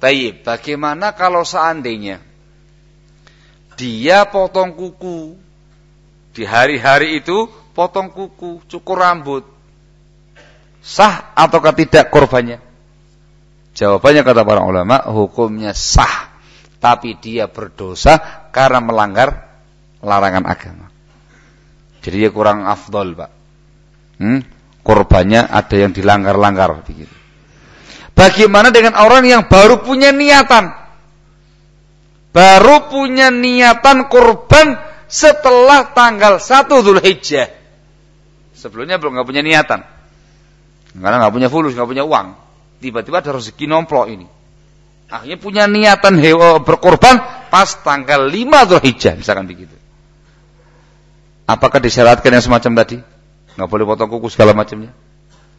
Tayyib, bagaimana kalau seandainya dia potong kuku di hari-hari itu potong kuku, cukur rambut. Sah ataukah tidak korbannya? Jawabannya kata para ulama, hukumnya sah. Tapi dia berdosa karena melanggar larangan agama. Jadi dia kurang afdol, Pak. Hmm? Korbannya ada yang dilanggar-langgar begitu. Bagaimana dengan orang yang baru punya niatan? Baru punya niatan korban setelah tanggal 1 Hijjah. Sebelumnya belum nggak punya niatan. Karena nggak punya fulus, nggak punya uang tiba-tiba ada rezeki nomplok ini. Akhirnya punya niatan hewa berkorban pas tanggal 5 Dzulhijjah misalkan begitu. Apakah disyaratkan yang semacam tadi? Nggak boleh potong kuku segala macamnya?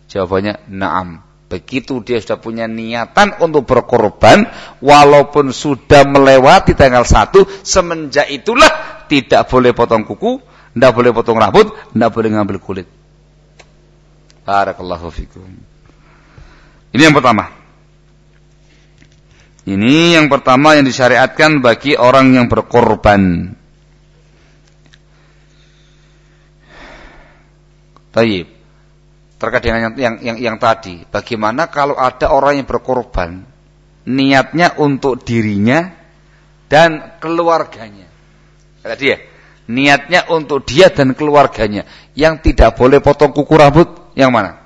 Jawabannya na'am. Begitu dia sudah punya niatan untuk berkorban walaupun sudah melewati tanggal 1 semenjak itulah tidak boleh potong kuku, tidak boleh potong rambut, tidak boleh ngambil kulit. Barakallahu fikum. Ini yang pertama. Ini yang pertama yang disyariatkan bagi orang yang berkorban. Taib. Terkait dengan yang, yang, yang, yang tadi, bagaimana kalau ada orang yang berkorban, niatnya untuk dirinya dan keluarganya. Kata dia, niatnya untuk dia dan keluarganya. Yang tidak boleh potong kuku rambut, yang mana?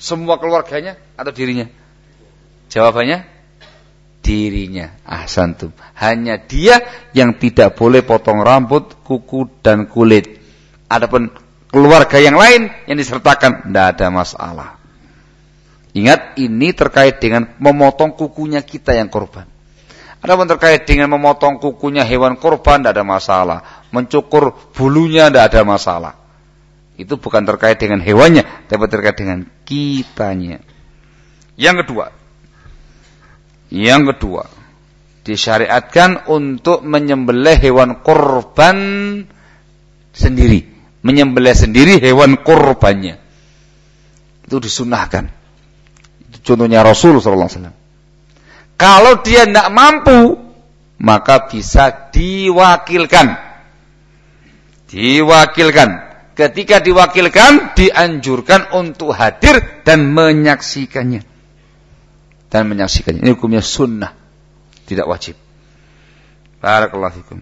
Semua keluarganya atau dirinya? Jawabannya dirinya. Ahsantum. Hanya dia yang tidak boleh potong rambut, kuku dan kulit. Adapun keluarga yang lain yang disertakan tidak ada masalah. Ingat ini terkait dengan memotong kukunya kita yang korban. Adapun terkait dengan memotong kukunya hewan korban tidak ada masalah. Mencukur bulunya tidak ada masalah. Itu bukan terkait dengan hewannya, tapi terkait dengan kitanya. Yang kedua, yang kedua, disyariatkan untuk menyembelih hewan korban sendiri, menyembelih sendiri hewan korbannya. Itu disunahkan. Itu contohnya Rasul SAW. Kalau dia tidak mampu, maka bisa diwakilkan. Diwakilkan ketika diwakilkan dianjurkan untuk hadir dan menyaksikannya. Dan menyaksikannya. Ini hukumnya sunnah. Tidak wajib. Barakallahu fikum.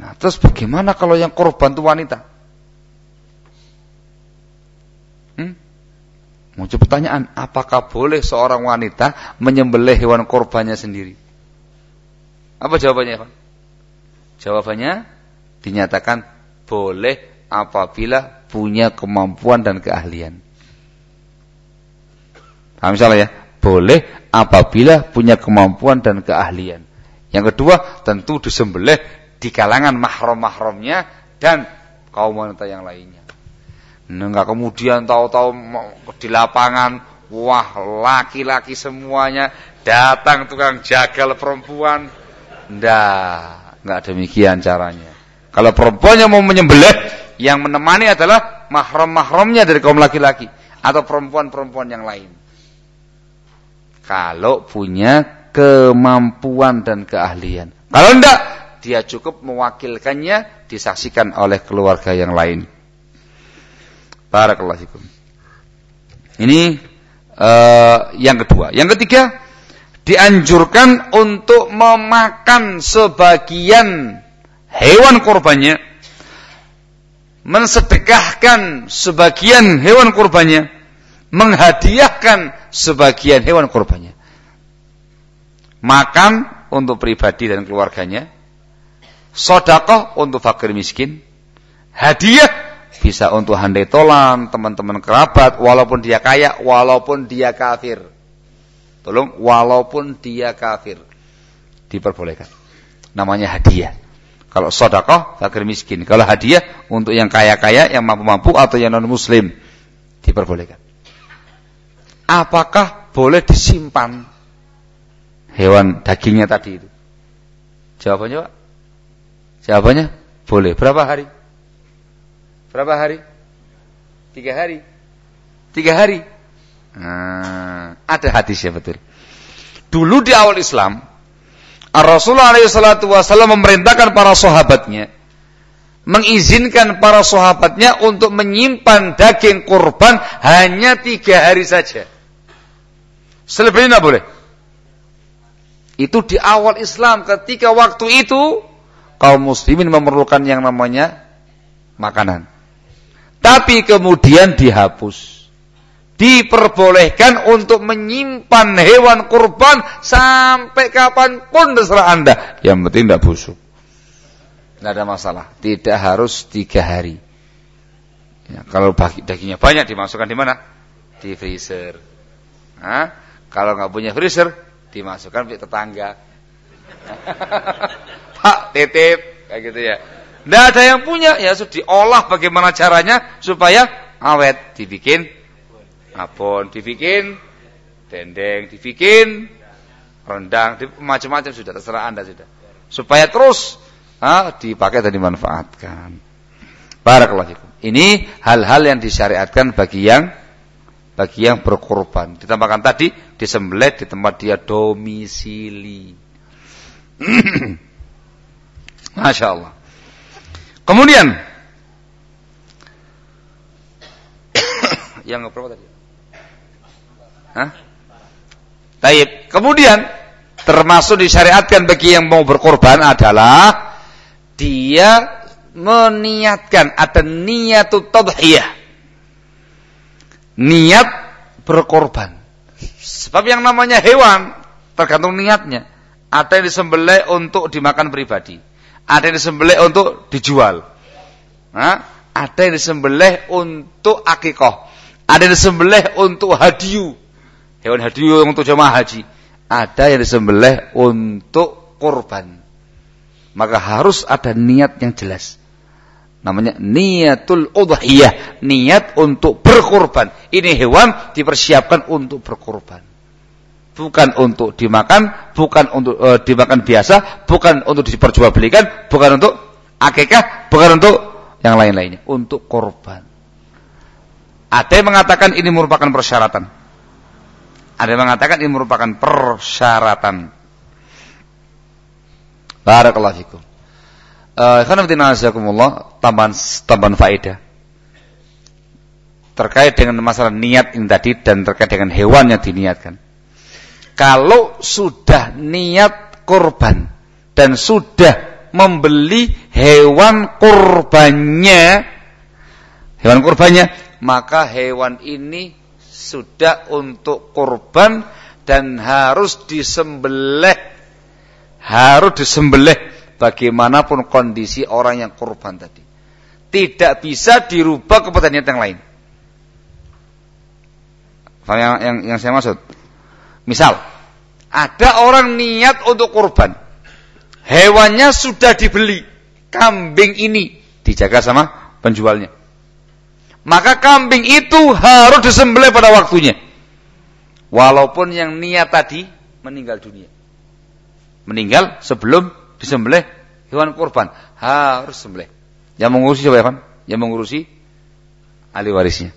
Nah, terus bagaimana kalau yang korban itu wanita? Hmm? Muncul pertanyaan, apakah boleh seorang wanita menyembelih hewan korbannya sendiri? Apa jawabannya, Jawabannya dinyatakan boleh apabila punya kemampuan dan keahlian. Paham salah ya? Boleh apabila punya kemampuan dan keahlian. Yang kedua, tentu disembelih di kalangan mahram-mahramnya dan kaum wanita yang lainnya. Enggak kemudian tahu-tahu di lapangan, wah laki-laki semuanya datang tukang jagal perempuan. Enggak, enggak demikian caranya. Kalau perempuannya mau menyembelih, yang menemani adalah mahram-mahramnya dari kaum laki-laki atau perempuan-perempuan yang lain. Kalau punya kemampuan dan keahlian. Kalau tidak, dia cukup mewakilkannya disaksikan oleh keluarga yang lain. Barakallahu fikum. Ini uh, yang kedua. Yang ketiga, dianjurkan untuk memakan sebagian hewan korbannya mensedekahkan sebagian hewan kurbannya, menghadiahkan sebagian hewan kurbannya. Makan untuk pribadi dan keluarganya, sodakoh untuk fakir miskin, hadiah bisa untuk handai tolan, teman-teman kerabat, walaupun dia kaya, walaupun dia kafir. Tolong, walaupun dia kafir. Diperbolehkan. Namanya hadiah. Kalau sodakoh, fakir miskin. Kalau hadiah, untuk yang kaya-kaya, yang mampu-mampu, atau yang non-muslim. Diperbolehkan. Apakah boleh disimpan hewan dagingnya tadi itu? Jawabannya Pak? Jawabannya boleh. Berapa hari? Berapa hari? Tiga hari. Tiga hari. Nah, ada hadisnya betul. Dulu di awal Islam, Rasulullah SAW memerintahkan para sahabatnya mengizinkan para sahabatnya untuk menyimpan daging kurban hanya tiga hari saja. Selebihnya tidak boleh. Itu di awal Islam ketika waktu itu kaum muslimin memerlukan yang namanya makanan. Tapi kemudian dihapus diperbolehkan untuk menyimpan hewan kurban sampai kapan pun terserah anda. Yang penting tidak busuk. Tidak ada masalah. Tidak harus tiga hari. Ya, kalau dagingnya banyak dimasukkan di mana? Di freezer. Nah, kalau nggak punya freezer, dimasukkan di tetangga. Pak, titip, kayak gitu ya. Tidak ada yang punya, ya sudah diolah bagaimana caranya supaya awet, dibikin abon dibikin, dendeng dibikin, rendang, macam-macam sudah terserah anda sudah. Supaya terus ha, dipakai dan dimanfaatkan. Barakallahu. Ini hal-hal yang disyariatkan bagi yang bagi yang berkorban. Ditambahkan tadi disembelih di tempat dia domisili. Masya Allah. Kemudian yang berapa tadi? Taib. Kemudian termasuk disyariatkan bagi yang mau berkorban adalah dia meniatkan ada niatut tadhiyah. Niat berkorban. Sebab yang namanya hewan tergantung niatnya. Ada yang disembelih untuk dimakan pribadi. Ada yang disembelih untuk dijual. Ada yang disembelih untuk akikoh. Ada yang disembelih untuk hadiu. Hewan hadiu untuk jemaah haji. Ada yang disembelih untuk korban. Maka harus ada niat yang jelas. Namanya niatul udhiyah, niat untuk berkorban. Ini hewan dipersiapkan untuk berkorban. Bukan untuk dimakan, bukan untuk e, dimakan biasa, bukan untuk diperjualbelikan, bukan untuk akikah, bukan untuk yang lain-lainnya, untuk korban. Ada yang mengatakan ini merupakan persyaratan. Ada yang mengatakan ini merupakan persyaratan. Barakallahu fikum. Uh, tambahan tambahan faedah terkait dengan masalah niat ini tadi dan terkait dengan hewan yang diniatkan. Kalau sudah niat korban dan sudah membeli hewan kurbannya, hewan kurbannya, maka hewan ini sudah untuk kurban dan harus disembelih, harus disembelih bagaimanapun kondisi orang yang korban tadi. Tidak bisa dirubah kepada niat yang lain. Yang, yang, yang saya maksud. Misal, ada orang niat untuk korban. Hewannya sudah dibeli. Kambing ini dijaga sama penjualnya. Maka kambing itu harus disembelih pada waktunya. Walaupun yang niat tadi meninggal dunia. Meninggal sebelum disembelih hewan kurban harus sembelih. Yang mengurusi siapa ya, Yang mengurusi ahli warisnya.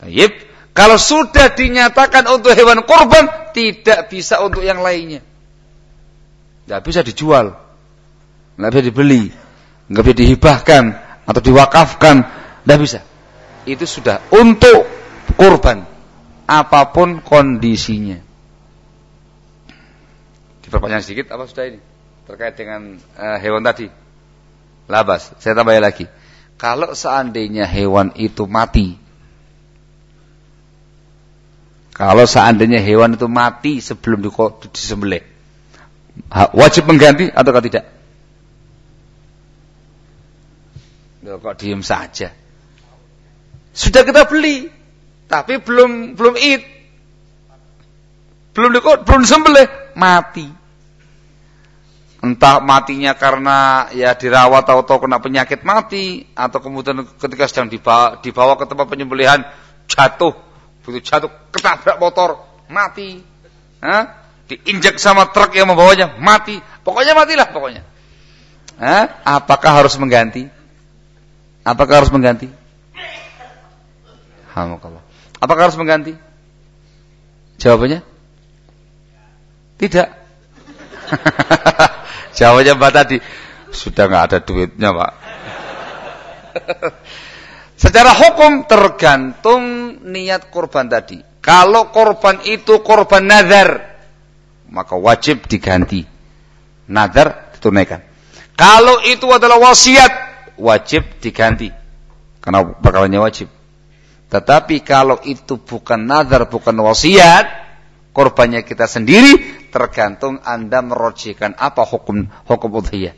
Tayyib. Kalau sudah dinyatakan untuk hewan kurban, tidak bisa untuk yang lainnya. Tidak bisa dijual. Tidak bisa dibeli. Tidak bisa dihibahkan. Atau diwakafkan. Tidak bisa. Itu sudah untuk kurban. Apa pun kondisinya. Diperpanjang sedikit apa sudah ini? terkait dengan uh, hewan tadi. Labas, saya tambah lagi. Kalau seandainya hewan itu mati, kalau seandainya hewan itu mati sebelum disembelih, wajib mengganti atau tidak? Kok diem saja? Sudah kita beli, tapi belum belum id, belum di, belum disembelih, mati. Entah matinya karena ya dirawat atau, kena penyakit mati atau kemudian ketika sedang dibawa, dibawa ke tempat penyembelihan jatuh. Begitu jatuh ketabrak motor mati. Hah? diinjak sama truk yang membawanya mati. Pokoknya matilah pokoknya. Hah? apakah harus mengganti? Apakah harus mengganti Alhamdulillah. apakah harus mengganti jawabannya tidak Jawabannya Mbak tadi, sudah nggak ada duitnya Pak. Secara hukum tergantung niat korban tadi. Kalau korban itu korban nazar, maka wajib diganti. Nazar ditunaikan. Kalau itu adalah wasiat, wajib diganti. Karena bakalannya wajib. Tetapi kalau itu bukan nazar, bukan wasiat, korbannya kita sendiri, tergantung Anda merojikan apa hukum hukum udhiyah.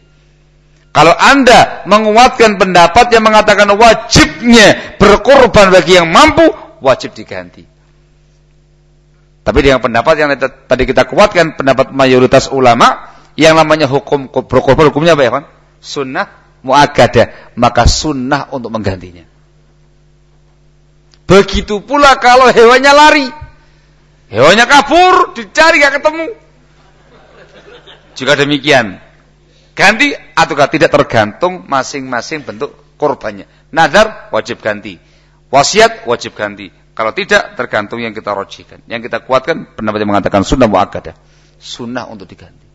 Kalau Anda menguatkan pendapat yang mengatakan wajibnya berkorban bagi yang mampu, wajib diganti. Tapi dengan pendapat yang tadi kita kuatkan, pendapat mayoritas ulama, yang namanya hukum berkorban hukumnya apa ya kan? Sunnah mu'agadah, maka sunnah untuk menggantinya. Begitu pula kalau hewannya lari. Hewannya kabur, dicari gak ketemu. Juga demikian. Ganti atau tidak tergantung masing-masing bentuk korbannya. Nazar wajib ganti. Wasiat wajib ganti. Kalau tidak, tergantung yang kita rojikan. Yang kita kuatkan, pendapat yang mengatakan sunnah mu'akkadah. Sunnah untuk diganti.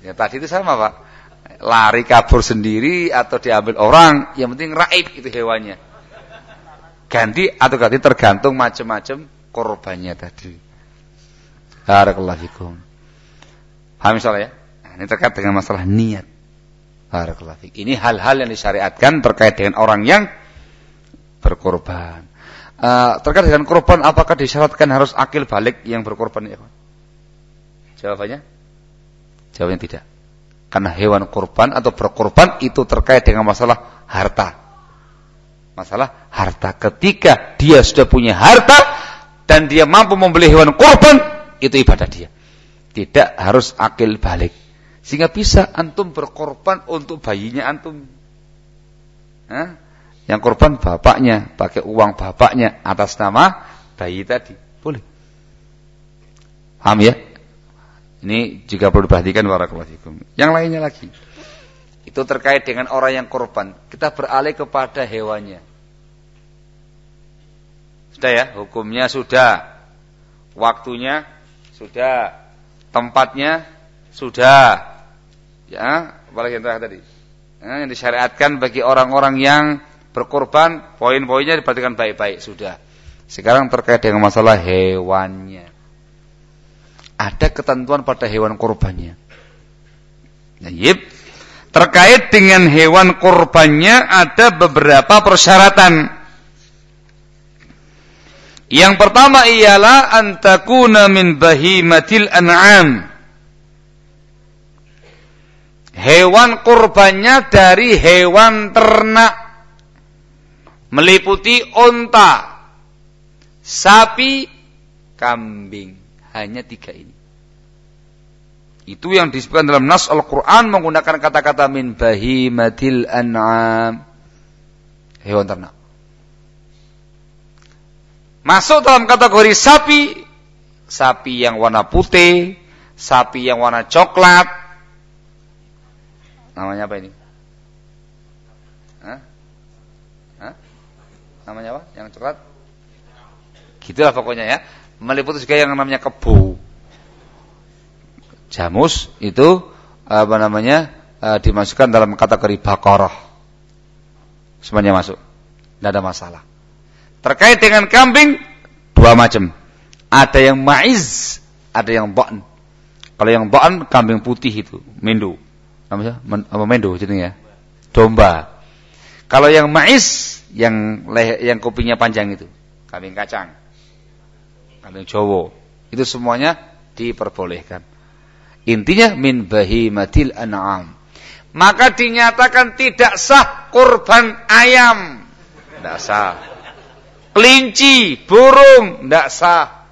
Ya tadi itu sama Pak. Lari kabur sendiri atau diambil orang, yang penting raib itu hewannya. Ganti atau ganti tergantung macam-macam korbannya tadi. Barakallahu fikum. Paham insyaallah ya? Nah, ini terkait dengan masalah niat. Barakallahu fikum. Ini hal-hal yang disyariatkan terkait dengan orang yang berkorban. Uh, terkait dengan korban apakah disyaratkan harus akil balik yang berkorban ya? Jawabannya? Jawabannya tidak. Karena hewan korban atau berkorban itu terkait dengan masalah harta. Masalah harta. Ketika dia sudah punya harta dan dia mampu membeli hewan korban, itu ibadah dia. Tidak harus akil balik. Sehingga bisa antum berkorban untuk bayinya antum. Hah? Yang korban bapaknya, pakai uang bapaknya atas nama bayi tadi. Boleh. Paham ya? Ini juga perlu diperhatikan warahmatullahi Yang lainnya lagi. Itu terkait dengan orang yang korban. Kita beralih kepada hewannya. Sudah ya, hukumnya sudah. Waktunya sudah. Tempatnya sudah ya apalagi yang terakhir tadi ya, yang disyariatkan bagi orang-orang yang berkorban poin-poinnya diperhatikan baik-baik sudah sekarang terkait dengan masalah hewannya ada ketentuan pada hewan korbannya nah, yip. terkait dengan hewan korbannya ada beberapa persyaratan yang pertama ialah antakuna min bahimatil an'am hewan kurbannya dari hewan ternak meliputi onta, sapi, kambing. Hanya tiga ini. Itu yang disebutkan dalam nas Al-Quran menggunakan kata-kata min bahimatil an'am. Hewan ternak. Masuk dalam kategori sapi, sapi yang warna putih, sapi yang warna coklat, Namanya apa ini? Hah? Hah? Namanya apa? Yang coklat? Gitulah pokoknya ya. Meliputi juga yang namanya kebu. Jamus itu apa namanya? E, dimasukkan dalam kategori bakoroh. Semuanya masuk. Tidak ada masalah. Terkait dengan kambing dua macam. Ada yang maiz, ada yang ba'n. Kalau yang ba'n kambing putih itu, mindu apa apa mendo ya domba kalau yang mais yang leh, yang kupingnya panjang itu kambing kacang kambing jowo itu semuanya diperbolehkan intinya min bahimatil an'am maka dinyatakan tidak sah kurban ayam tidak sah kelinci burung tidak sah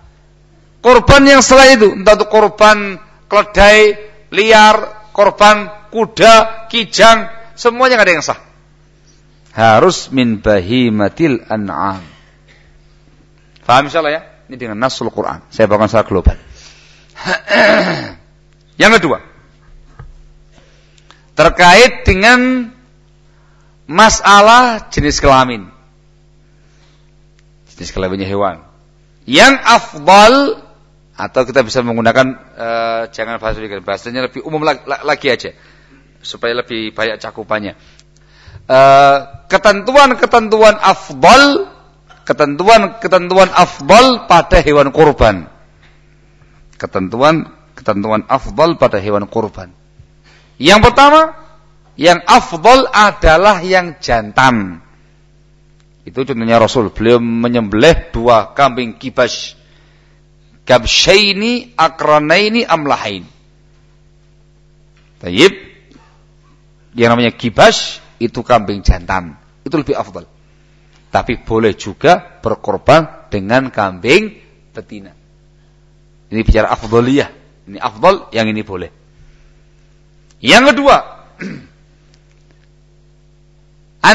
kurban yang selain itu entah itu kurban keledai liar korban kuda, kijang, semuanya nggak ada yang sah. Harus min bahimatil an'am. Faham insyaallah ya? Ini dengan nasul Quran. Saya bawakan secara global. yang kedua. Terkait dengan masalah jenis kelamin. Jenis kelaminnya hewan. Yang afdal atau kita bisa menggunakan uh, jangan bahasa bahasanya lebih umum lagi, lagi aja supaya lebih banyak cakupannya. Eh, ketentuan-ketentuan uh, afdal, ketentuan-ketentuan afdal pada hewan kurban. Ketentuan-ketentuan afdal pada hewan kurban. Yang pertama, yang afdal adalah yang jantan. Itu contohnya Rasul. Beliau menyembelih dua kambing kibas. Kabshaini akranaini amlahain. Tayyib yang namanya kibas itu kambing jantan. Itu lebih afdal. Tapi boleh juga berkorban dengan kambing betina. Ini bicara afdaliyah. Ini afdal, yang ini boleh. Yang kedua,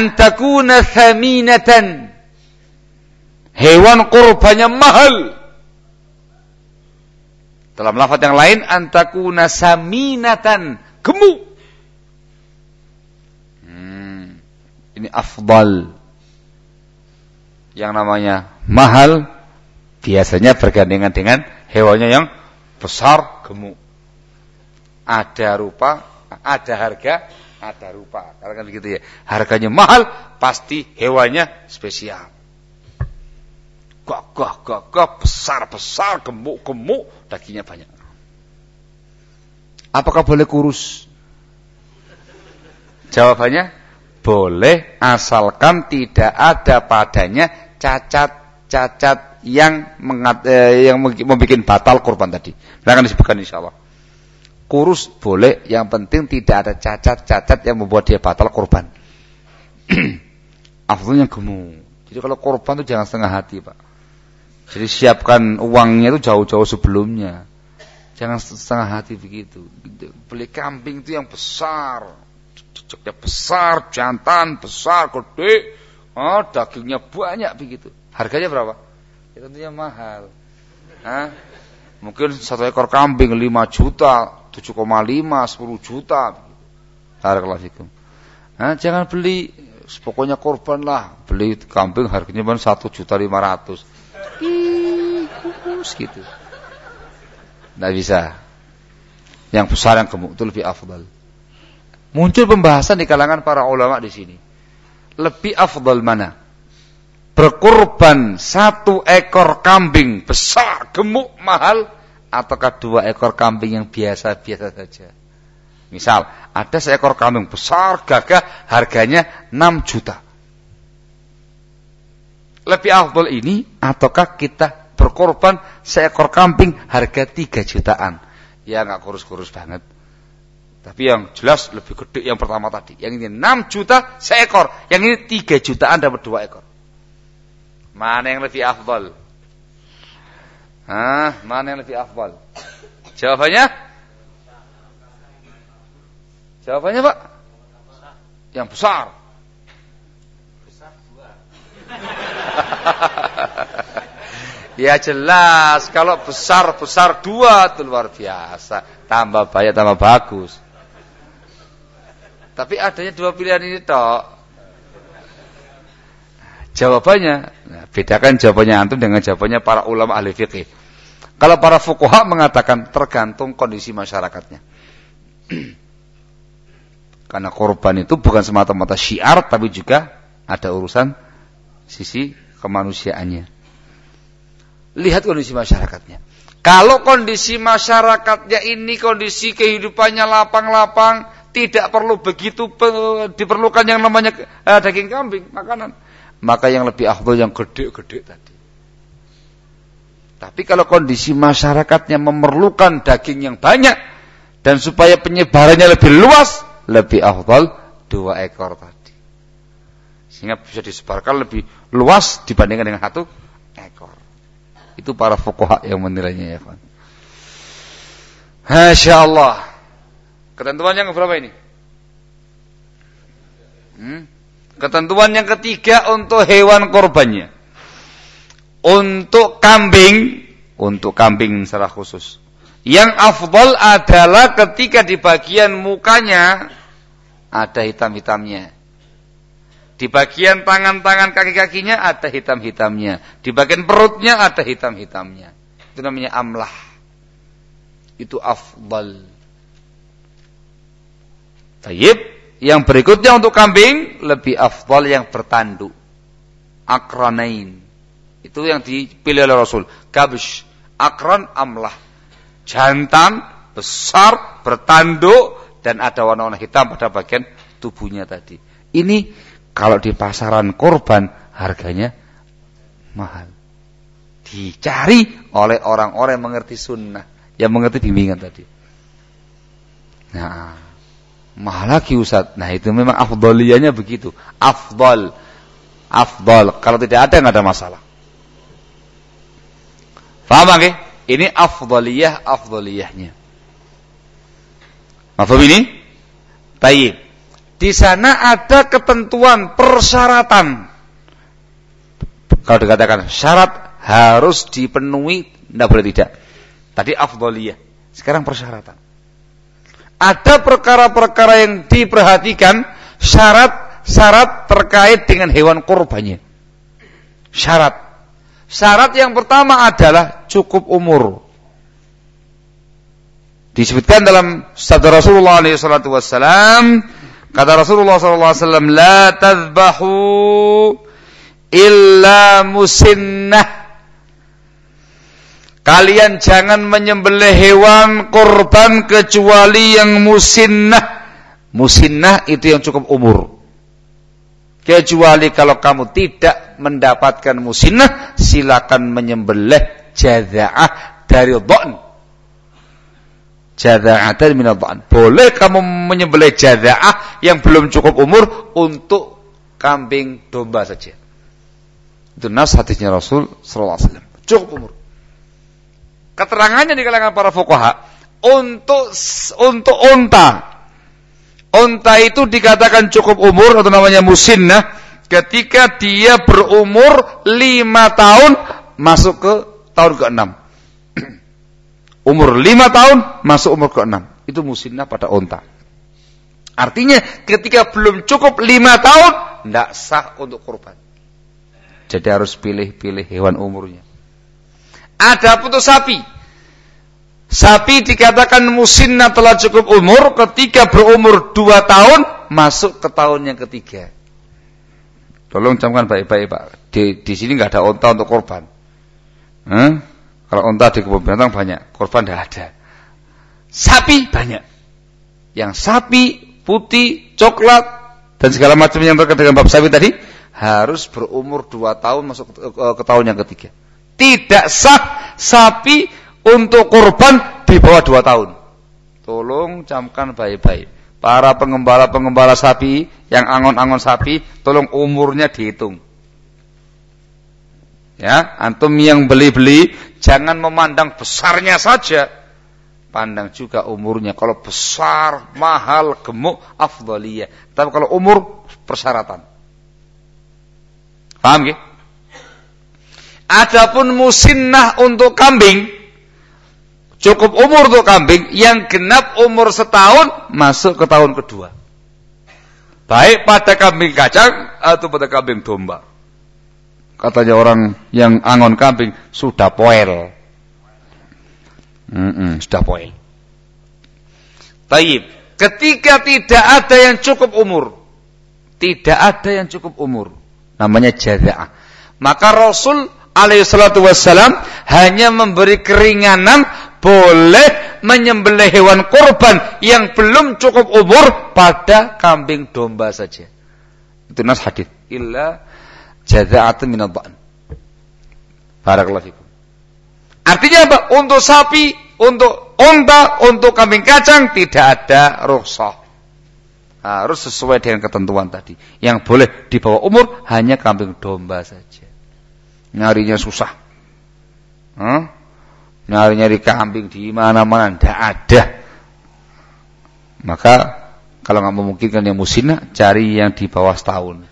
antakuna thaminatan. Hewan korbannya mahal. Dalam lafaz yang lain antakuna saminatan, gemuk. Ini afdal Yang namanya mahal biasanya bergandengan dengan hewannya yang besar gemuk. Ada rupa, ada harga, ada rupa. Karena kan begitu ya. Harganya mahal, pasti hewannya spesial. Gagah, gagah, besar, besar, gemuk, gemuk, dagingnya banyak. Apakah boleh kurus? Jawabannya boleh asalkan tidak ada padanya cacat-cacat yang mengat, eh, yang membuat batal kurban tadi. Akan disebutkan insya Allah. Kurus boleh, yang penting tidak ada cacat-cacat yang membuat dia batal kurban. Afdulnya gemuk. Jadi kalau kurban itu jangan setengah hati, Pak. Jadi siapkan uangnya itu jauh-jauh sebelumnya. Jangan setengah hati begitu. Beli kambing itu yang besar. Cocoknya besar, jantan, besar, gede. Oh, dagingnya banyak begitu. Harganya berapa? Ya tentunya mahal. Hah? Mungkin satu ekor kambing 5 juta, 7,5, 10 juta. Barakallahu. Nah, jangan beli pokoknya korban lah. Beli kambing harganya cuma 1 juta 500. Ih, gitu. Tidak bisa. Yang besar yang gemuk itu lebih afdal. Muncul pembahasan di kalangan para ulama di sini. Lebih afdal mana? Berkorban satu ekor kambing besar, gemuk, mahal ataukah dua ekor kambing yang biasa-biasa saja. Misal, ada seekor kambing besar, gagah, harganya 6 juta. Lebih afdol ini, ataukah kita berkorban seekor kambing harga 3 jutaan. Ya nggak kurus-kurus banget. Tapi yang jelas lebih gede yang pertama tadi. Yang ini 6 juta seekor. Yang ini 3 jutaan dapat 2 ekor. Mana yang lebih afdol? Hah, mana yang lebih afdal? Jawabannya? Jawabannya, Pak? Yang besar. Besar dua. ya jelas, kalau besar besar dua itu luar biasa. Tambah banyak tambah bagus. Tapi adanya dua pilihan ini toh. Jawabannya, nah, bedakan jawabannya antum dengan jawabannya para ulama ahli fikih. Kalau para fukuha mengatakan tergantung kondisi masyarakatnya. Karena korban itu bukan semata-mata syiar, tapi juga ada urusan sisi kemanusiaannya. Lihat kondisi masyarakatnya. Kalau kondisi masyarakatnya ini kondisi kehidupannya lapang-lapang, tidak perlu begitu diperlukan yang namanya eh, daging kambing, makanan. Maka yang lebih afdol yang gede-gede tadi. Tapi kalau kondisi masyarakatnya memerlukan daging yang banyak dan supaya penyebarannya lebih luas, lebih afdal dua ekor tadi. Sehingga bisa disebarkan lebih luas dibandingkan dengan satu ekor. Itu para fuqaha yang menilainya ya, kawan. Masya Allah. Ketentuan yang berapa ini? Hmm? Ketentuan yang ketiga untuk hewan korbannya. Untuk kambing, untuk kambing secara khusus. Yang afdol adalah ketika di bagian mukanya ada hitam-hitamnya. Di bagian tangan-tangan kaki-kakinya ada hitam-hitamnya. Di bagian perutnya ada hitam-hitamnya. Itu namanya amlah. Itu afdal. Tayyib. Yang berikutnya untuk kambing lebih afdal yang bertanduk. Akranain. Itu yang dipilih oleh Rasul. Kabsh, akran, amlah. Jantan, besar, bertanduk, dan ada warna-warna hitam pada bagian tubuhnya tadi. Ini kalau di pasaran korban harganya mahal. Dicari oleh orang-orang yang mengerti sunnah, yang mengerti bimbingan tadi. Nah, mahal lagi Ustaz. Nah, itu memang afdoliyahnya begitu. Afdol. Afdol. Kalau tidak ada nggak ada masalah. Faham nggih? Ini afdaliyah afdaliyahnya. Mafhum ini? Baik. Di sana ada ketentuan persyaratan. Kalau dikatakan syarat harus dipenuhi, tidak boleh tidak. Tadi afdaliyah. Sekarang persyaratan. Ada perkara-perkara yang diperhatikan syarat-syarat terkait dengan hewan kurbannya. Syarat. Syarat yang pertama adalah cukup umur. Disebutkan dalam sabda Rasulullah SAW, kata Rasulullah SAW, la tadbahu illa musinnah. Kalian jangan menyembelih hewan korban kecuali yang musinnah. Musinnah itu yang cukup umur. Kecuali kalau kamu tidak mendapatkan musinnah, silakan menyembelih jaza'ah dari dha'n. Jaza'atan min dha'n. Boleh kamu menyembelih jaza'ah yang belum cukup umur untuk kambing domba saja. Itu nas Rasul sallallahu alaihi wasallam. Cukup umur. Keterangannya di kalangan para fuqaha untuk untuk unta Unta itu dikatakan cukup umur atau namanya musinnah ketika dia berumur lima tahun masuk ke tahun ke-6. umur lima tahun masuk umur ke-6. Itu musinnah pada unta. Artinya ketika belum cukup lima tahun tidak sah untuk kurban. Jadi harus pilih-pilih hewan umurnya. Ada putus sapi Sapi dikatakan musinna telah cukup umur ketika berumur dua tahun masuk ke tahun yang ketiga. Tolong camkan baik-baik Pak. Di, di sini nggak ada onta untuk korban. Hmm? Kalau onta di kebun binatang banyak, korban tidak ada. Sapi banyak. Yang sapi, putih, coklat, dan segala macam yang terkait dengan bab sapi tadi harus berumur dua tahun masuk ke, ke, ke tahun yang ketiga. Tidak sah sapi untuk kurban di bawah dua tahun. Tolong camkan baik-baik. Para pengembala-pengembala sapi yang angon-angon sapi, tolong umurnya dihitung. Ya, antum yang beli-beli jangan memandang besarnya saja. Pandang juga umurnya. Kalau besar, mahal, gemuk, afdaliyah. Tapi kalau umur persyaratan. Paham ya? Adapun musinnah untuk kambing Cukup umur untuk kambing yang genap umur setahun masuk ke tahun kedua. Baik pada kambing kacang atau pada kambing domba. Katanya orang yang angon kambing sudah poel. Mm -mm, sudah poel. Taib. Ketika tidak ada yang cukup umur, tidak ada yang cukup umur, namanya jaza'ah. Maka Rasul alaihissalatu wassalam hanya memberi keringanan boleh menyembelih hewan kurban yang belum cukup umur pada kambing domba saja. Itu nas hadis. Illa jaza'atun min dha'n. Barakallahu fikum. Artinya apa? Untuk sapi, untuk unta, untuk kambing kacang tidak ada rukhsah. Harus sesuai dengan ketentuan tadi. Yang boleh dibawa umur hanya kambing domba saja. Nyarinya susah. Huh? nyari-nyari kambing di mana-mana tidak ada. Maka kalau nggak memungkinkan yang musina, cari yang di bawah setahun.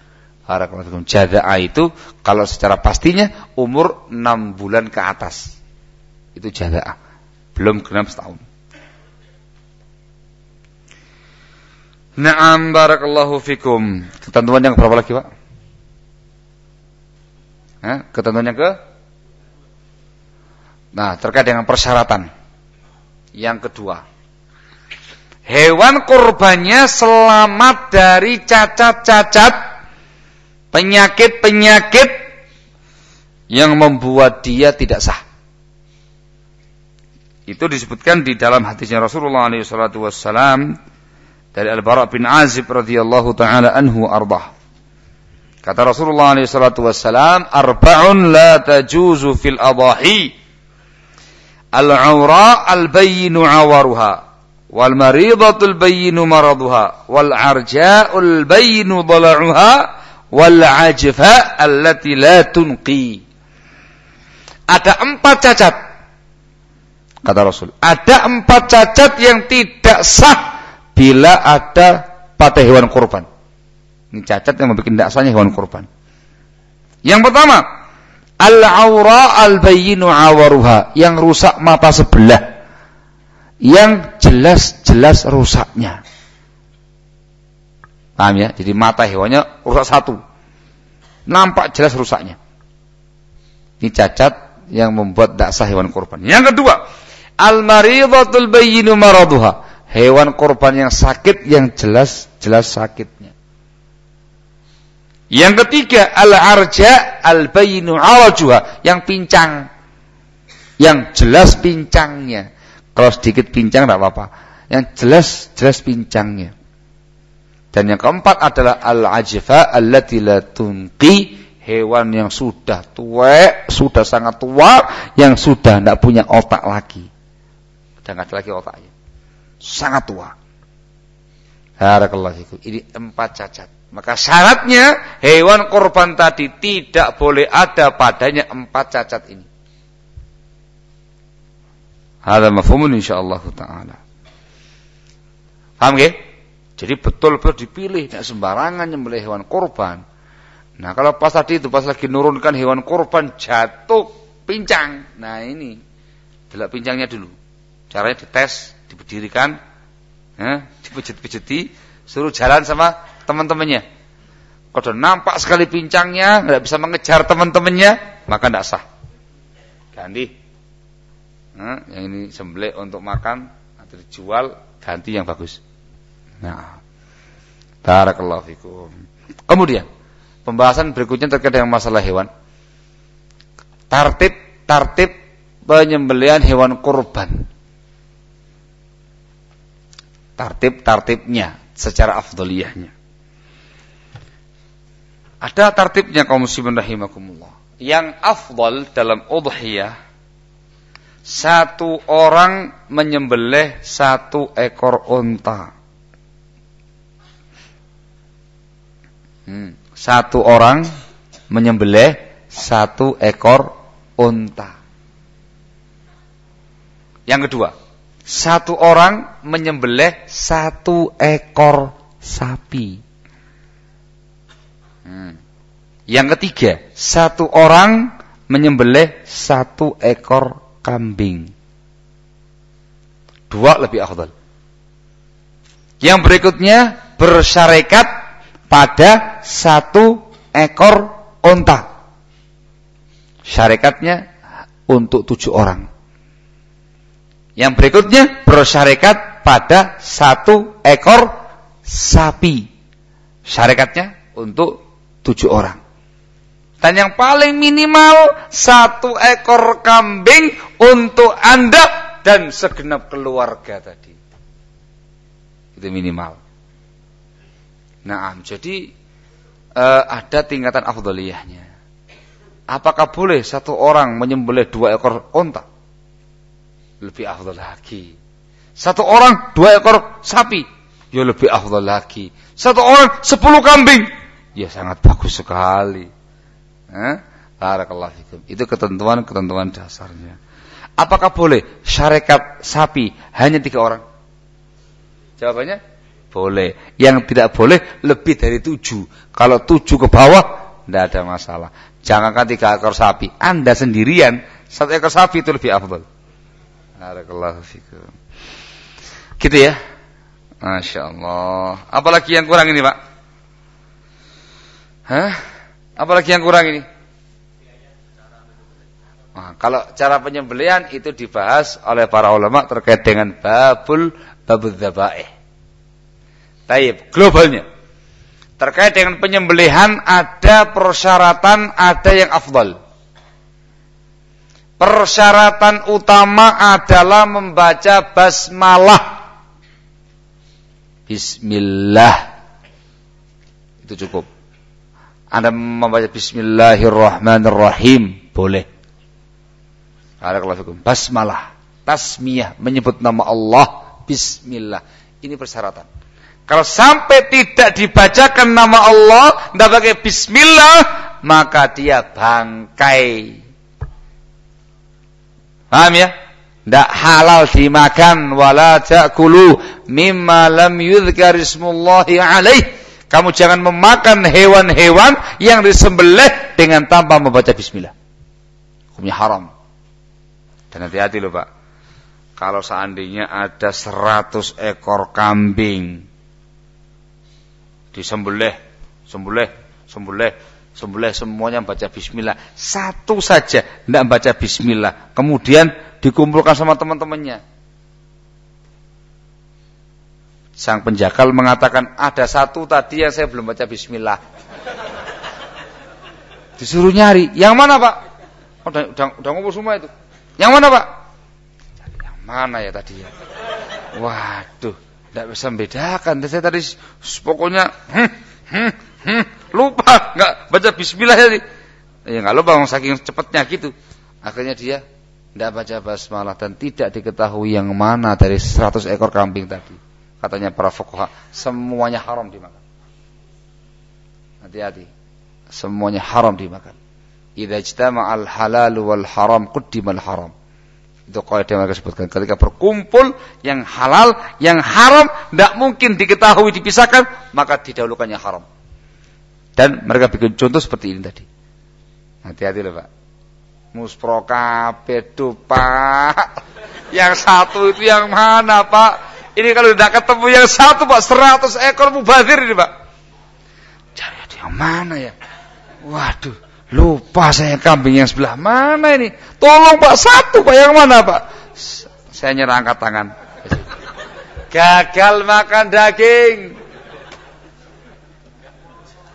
Harakallahu Jada'a itu kalau secara pastinya umur 6 bulan ke atas. Itu jada'a. Belum genap setahun. Naam barakallahu fikum. Ketentuan yang berapa lagi, Pak? Hah? Ketentuan yang ke Nah, terkait dengan persyaratan. Yang kedua, hewan kurbannya selamat dari cacat-cacat, penyakit-penyakit yang membuat dia tidak sah. Itu disebutkan di dalam hadisnya Rasulullah SAW dari Al-Bara' bin Azib radhiyallahu taala anhu arbah. Kata Rasulullah SAW, arba'un la tajuzu fil adahi Al-aura al-bayyinu awaruha wal maridatul bayyinu maraduha wal arja'ul bayyinu dala'uha wal ajfa allati la tunqi. Ada empat cacat kata Rasul. Ada empat cacat yang tidak sah bila ada pada hewan kurban. Ini cacat yang membuat tidak sahnya hewan kurban. Yang pertama, Al-aura al-bayyinu awaruha. Yang rusak mata sebelah. Yang jelas-jelas rusaknya. Paham ya? Jadi mata hewannya rusak satu. Nampak jelas rusaknya. Ini cacat yang membuat tidak sah hewan kurban. Yang kedua, al-maridhatul bayyinu maraduha. Hewan kurban yang sakit yang jelas-jelas sakitnya. Yang ketiga, al-arja al-bayyinu arajuha, yang pincang. Yang jelas pincangnya. Kalau sedikit pincang tidak apa-apa. Yang jelas-jelas pincangnya. Dan yang keempat adalah al-ajfa allati la tunqi hewan yang sudah tua, sudah sangat tua, yang sudah tidak punya otak lagi. Sudah nggak ada lagi otaknya. Sangat tua. Barakallahu Ini empat cacat. Maka syaratnya hewan korban tadi tidak boleh ada padanya empat cacat ini. Ada mafhumun insyaallah taala. Paham gak? Jadi betul-betul dipilih, tidak sembarangan nyembelih hewan korban. Nah kalau pas tadi itu pas lagi nurunkan hewan korban jatuh pincang. Nah ini delok pincangnya dulu. Caranya dites, diberdirikan, ya, dipijet-pijeti, suruh jalan sama teman-temannya. Kalau nampak sekali pincangnya, nggak bisa mengejar teman-temannya, maka tidak sah. Ganti. Nah, yang ini sembelih untuk makan atau dijual, ganti yang bagus. Nah, barakallahu fikum. Kemudian pembahasan berikutnya terkait dengan masalah hewan. Tartib tartib penyembelihan hewan kurban. Tartib-tartibnya secara afdoliyahnya. Ada tartibnya kaum muslimin rahimakumullah. Yang afdal dalam udhiyah satu orang menyembelih satu ekor unta. Hmm. Satu orang menyembelih satu ekor unta. Yang kedua, satu orang menyembelih satu ekor sapi. Hmm. Yang ketiga, satu orang menyembelih satu ekor kambing. Dua lebih afdal. Yang berikutnya bersyarekat pada satu ekor onta. Syarikatnya untuk tujuh orang. Yang berikutnya bersyarikat pada satu ekor sapi. Syarikatnya untuk tujuh orang. Dan yang paling minimal satu ekor kambing untuk anda dan segenap keluarga tadi. Itu minimal. Nah, jadi uh, ada tingkatan afdaliyahnya. Apakah boleh satu orang menyembelih dua ekor onta? Lebih afdal lagi. Satu orang dua ekor sapi, ya lebih afdal lagi. Satu orang sepuluh kambing, ya sangat bagus sekali. Eh? Itu ketentuan-ketentuan dasarnya. Apakah boleh syarikat sapi hanya tiga orang? Jawabannya boleh. Yang tidak boleh lebih dari tujuh. Kalau tujuh ke bawah, tidak ada masalah. Jangankan tiga ekor sapi. Anda sendirian, satu ekor sapi itu lebih afdal. Gitu ya. Masya Allah. Apalagi yang kurang ini Pak? Hah? Apalagi yang kurang ini? Nah, kalau cara penyembelian itu dibahas oleh para ulama terkait dengan babul babul dzabaih. Taib, globalnya. Terkait dengan penyembelihan ada persyaratan, ada yang afdal. Persyaratan utama adalah membaca basmalah. Bismillah. Itu cukup. Anda membaca Bismillahirrahmanirrahim boleh. Barakallahu Basmalah, tasmiyah menyebut nama Allah, bismillah. Ini persyaratan. Kalau sampai tidak dibacakan nama Allah, tidak pakai bismillah, maka dia bangkai. Paham ya? Tidak halal dimakan wala ta'kulu mimma lam yudhkar ismullahi alaih. Kamu jangan memakan hewan-hewan yang disembelih dengan tanpa membaca bismillah. Hukumnya haram. Dan hati-hati loh Pak. Kalau seandainya ada seratus ekor kambing disembelih, sembelih, sembelih sembelih semuanya baca bismillah. Satu saja tidak baca bismillah. Kemudian dikumpulkan sama teman-temannya. Sang penjagal mengatakan ada satu tadi yang saya belum baca bismillah. Disuruh nyari. Yang mana pak? Oh, udah, udah, udah ngumpul semua itu. Yang mana pak? Yang mana ya tadi ya? Waduh, tidak bisa membedakan. Saya tadi pokoknya hmm, hmm, hmm, lupa nggak baca Bismillah ya. Ya nggak lupa, saking cepatnya gitu. Akhirnya dia tidak baca basmalah dan tidak diketahui yang mana dari 100 ekor kambing tadi. Katanya para fuqaha, semuanya haram dimakan. Hati-hati. Semuanya haram dimakan. Idza ijtama'al halal wal haram quddimal haram. Itu kaidah yang mereka sebutkan. Ketika berkumpul yang halal, yang haram, tidak mungkin diketahui dipisahkan, maka didahulukan yang haram. Dan mereka bikin contoh seperti ini tadi. Hati-hati loh Pak. Musproka, bedu Pak. Yang satu itu yang mana Pak? Ini kalau tidak ketemu yang satu Pak, seratus ekor mubazir ini Pak. Cari yang mana ya? Waduh. Lupa saya kambing yang sebelah mana ini? Tolong Pak satu Pak yang mana Pak? Saya nyerah angkat tangan. Gagal makan daging.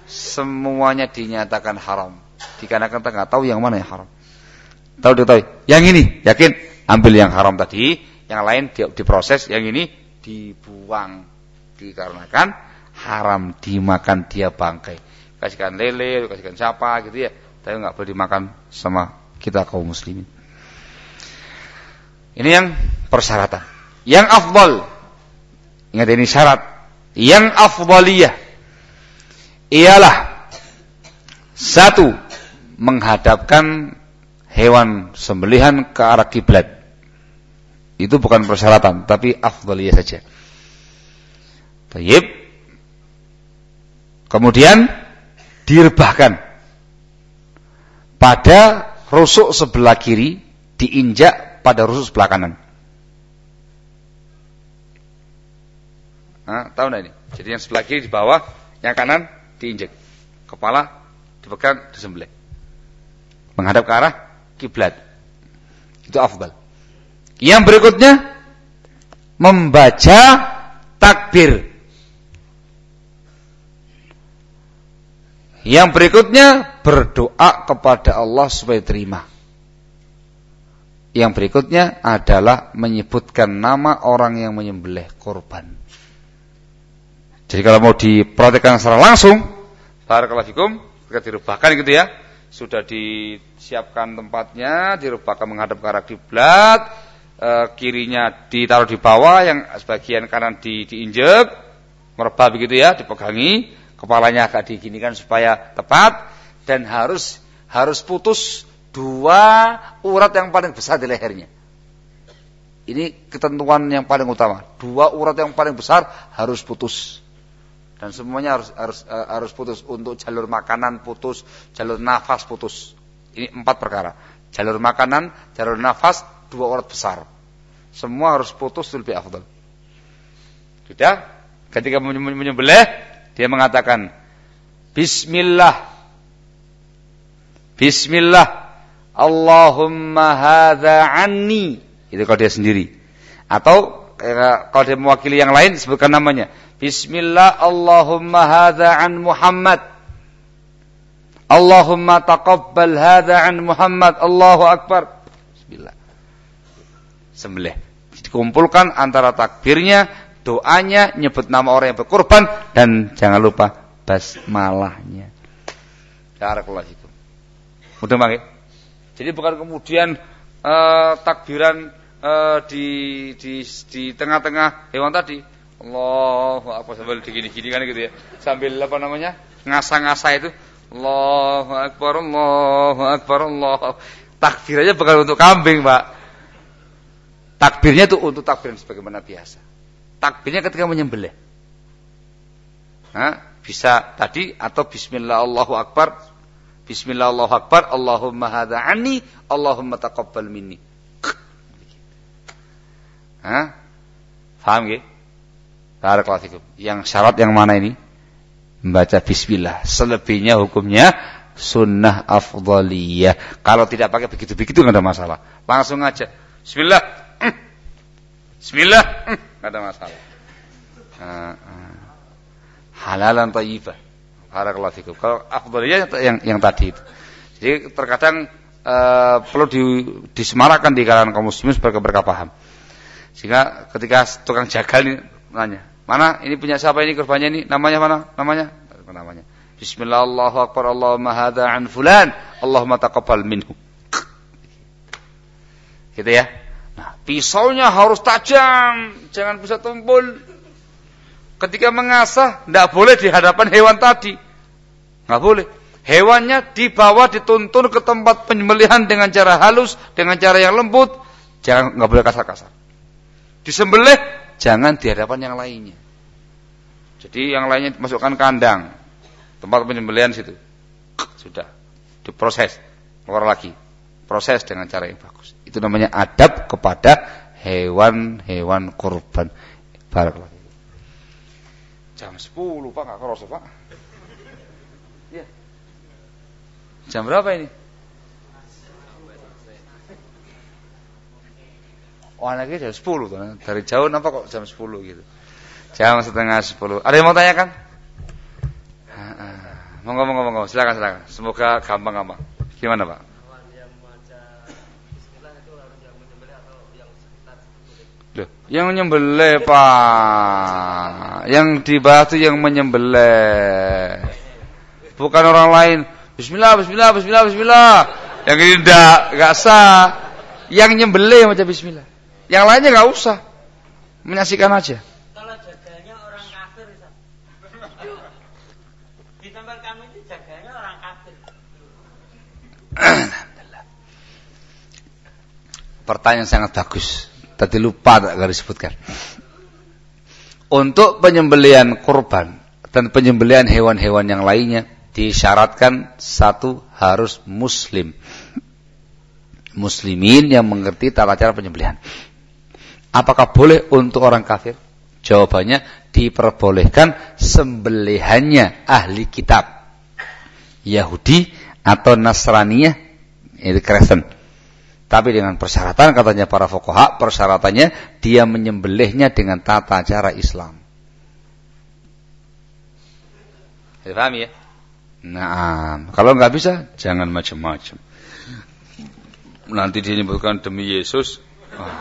Semuanya dinyatakan haram. Dikarenakan nggak tahu yang mana yang haram. Tahu diketahui. Yang ini yakin ambil yang haram tadi, yang lain diproses, yang ini dibuang. Dikarenakan haram dimakan dia bangkai kasihkan lele, kasihkan siapa gitu ya. Tapi nggak boleh dimakan sama kita kaum muslimin. Ini yang persyaratan. Yang afdal. Ingat ini syarat. Yang afdaliyah ialah satu menghadapkan hewan sembelihan ke arah kiblat. Itu bukan persyaratan, tapi afdaliyah saja. Tayyib. Kemudian direbahkan pada rusuk sebelah kiri diinjak pada rusuk sebelah kanan. Nah, tahu enggak ini? Jadi yang sebelah kiri di bawah, yang kanan diinjak. Kepala dipegang disembelih. Menghadap ke arah kiblat. Itu afdal. Yang berikutnya membaca takbir Yang berikutnya berdoa kepada Allah supaya terima. Yang berikutnya adalah menyebutkan nama orang yang menyembelih korban. Jadi kalau mau diperhatikan secara langsung, barakallahu fikum, ketika dirubahkan gitu ya, sudah disiapkan tempatnya, dirubahkan menghadap ke arah kiblat, e, kirinya ditaruh di bawah, yang sebagian kanan di, diinjek, merebah begitu ya, dipegangi, kepalanya agak diginikan supaya tepat dan harus harus putus dua urat yang paling besar di lehernya. Ini ketentuan yang paling utama. Dua urat yang paling besar harus putus. Dan semuanya harus harus uh, harus putus untuk jalur makanan putus, jalur nafas putus. Ini empat perkara. Jalur makanan, jalur nafas, dua urat besar. Semua harus putus lebih afdal. Sudah? Ketika menyembelih, dia mengatakan Bismillah. Bismillah. Allahumma hadha anni. Itu kalau dia sendiri. Atau eh, kalau dia mewakili yang lain sebutkan namanya. Bismillah Allahumma hadha an Muhammad. Allahumma taqabbal hadha an Muhammad. Allahu Akbar. Bismillah Sembelih Dikumpulkan antara takbirnya doanya, nyebut nama orang yang berkorban dan jangan lupa basmalahnya. Barakallahu itu. Mudah banget. Jadi bukan kemudian uh, takbiran uh, di di di tengah-tengah hewan tadi. Allah apa sambil digini-gini kan gitu ya. Sambil apa namanya? ngasah-ngasah itu. Allahu akbar, Allahu akbar, Allah. Takbirnya bukan untuk kambing, Pak. Takbirnya itu untuk takbiran sebagaimana biasa takbirnya ketika menyembelih. Nah, bisa tadi atau bismillah Allahu akbar. Bismillah Allahu akbar, Allahumma hadza anni, Allahumma taqabbal minni. Hah? Paham nggih? Barakallahu fikum. Yang syarat yang mana ini? Membaca bismillah. Selebihnya hukumnya sunnah afdaliyah. Kalau tidak pakai begitu-begitu nggak ada masalah. Langsung aja. Bismillah. Bismillah. Nggak ada masalah. Uh, uh. Halalan tayyibah. Barakallahu fikum. Kalau afdaliyah yang yang tadi itu. Jadi terkadang uh, perlu di, disemarakan di kalangan kaum muslimin supaya mereka paham. Sehingga ketika tukang jagal ini nanya, mana ini punya siapa ini kurbannya ini? Namanya mana? Namanya? Namanya. Bismillah Allahu Akbar Allahumma hadha an fulan Allahumma taqabbal minhu. Gitu ya. Nah, pisaunya harus tajam, jangan bisa tumpul. Ketika mengasah, tidak boleh di hadapan hewan tadi. Nggak boleh. Hewannya dibawa dituntun ke tempat penyembelihan dengan cara halus, dengan cara yang lembut, jangan nggak boleh kasar-kasar. Disembelih jangan di hadapan yang lainnya. Jadi yang lainnya masukkan kandang, tempat penyembelihan situ. Sudah diproses, keluar lagi. Proses dengan cara yang bagus. Itu namanya adab kepada hewan-hewan kurban. Barakallahu. Jam 10 Pak, enggak kerasa Pak. Iya. Jam berapa ini? Oh anaknya jam 10 tuh. Dari jauh nampak kok jam 10 gitu. Jam setengah 10. Ada yang mau tanyakan? Monggo monggo monggo. Silakan silakan. Semoga gampang gampang. Gimana Pak? Loh, yang menyembelih Pak. Yang dibahas itu yang menyembelih. Bukan orang lain. Bismillah, bismillah, bismillah, bismillah. Yang ini enggak, enggak sah. Yang nyembelih macam bismillah. Yang lainnya enggak usah. Menyaksikan aja.
Kalau jaganya orang kafir, di tempat kami itu jaganya orang kafir.
Pertanyaan sangat bagus. Tadi lupa tak garis sebutkan. Untuk penyembelian kurban dan penyembelian hewan-hewan yang lainnya disyaratkan satu harus muslim. Muslimin yang mengerti tata cara penyembelihan. Apakah boleh untuk orang kafir? Jawabannya diperbolehkan sembelihannya ahli kitab. Yahudi atau Nasraniyah itu Kristen. Tapi dengan persyaratan katanya para fokoha, persyaratannya dia menyembelihnya dengan tata cara Islam. Paham ya? Nah, kalau nggak bisa, jangan macam-macam. Nanti disebutkan demi Yesus. Oh,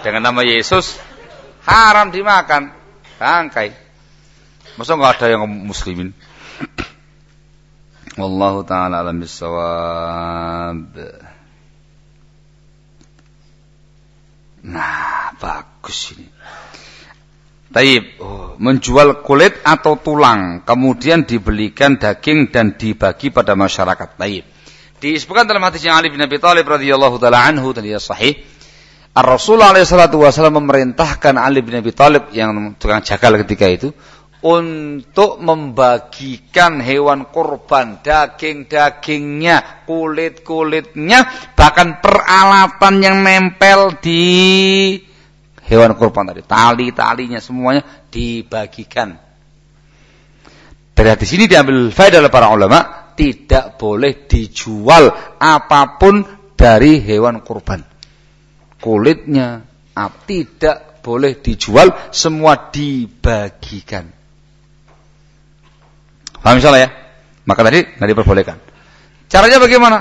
dengan nama Yesus, haram dimakan. Bangkai. Masa nggak ada yang muslimin? Wallahu ta'ala alam bisawab. Nah, bagus ini. Taib, oh, menjual kulit atau tulang, kemudian dibelikan daging dan dibagi pada masyarakat. Taib. Disebutkan dalam hadisnya Ali bin Abi Thalib radhiyallahu taala anhu tadi sahih. Ar-Rasulullah alaihi salatu wasallam memerintahkan Ali bin Abi Thalib yang tukang jagal ketika itu untuk membagikan hewan kurban, daging-dagingnya, kulit-kulitnya, bahkan peralatan yang nempel di hewan kurban tadi, tali-talinya semuanya dibagikan. Dari hadis ini diambil faedah oleh para ulama, tidak boleh dijual apa pun dari hewan kurban. Kulitnya tidak boleh dijual, semua dibagikan. Paham misalnya ya? Maka tadi nggak diperbolehkan. Caranya bagaimana?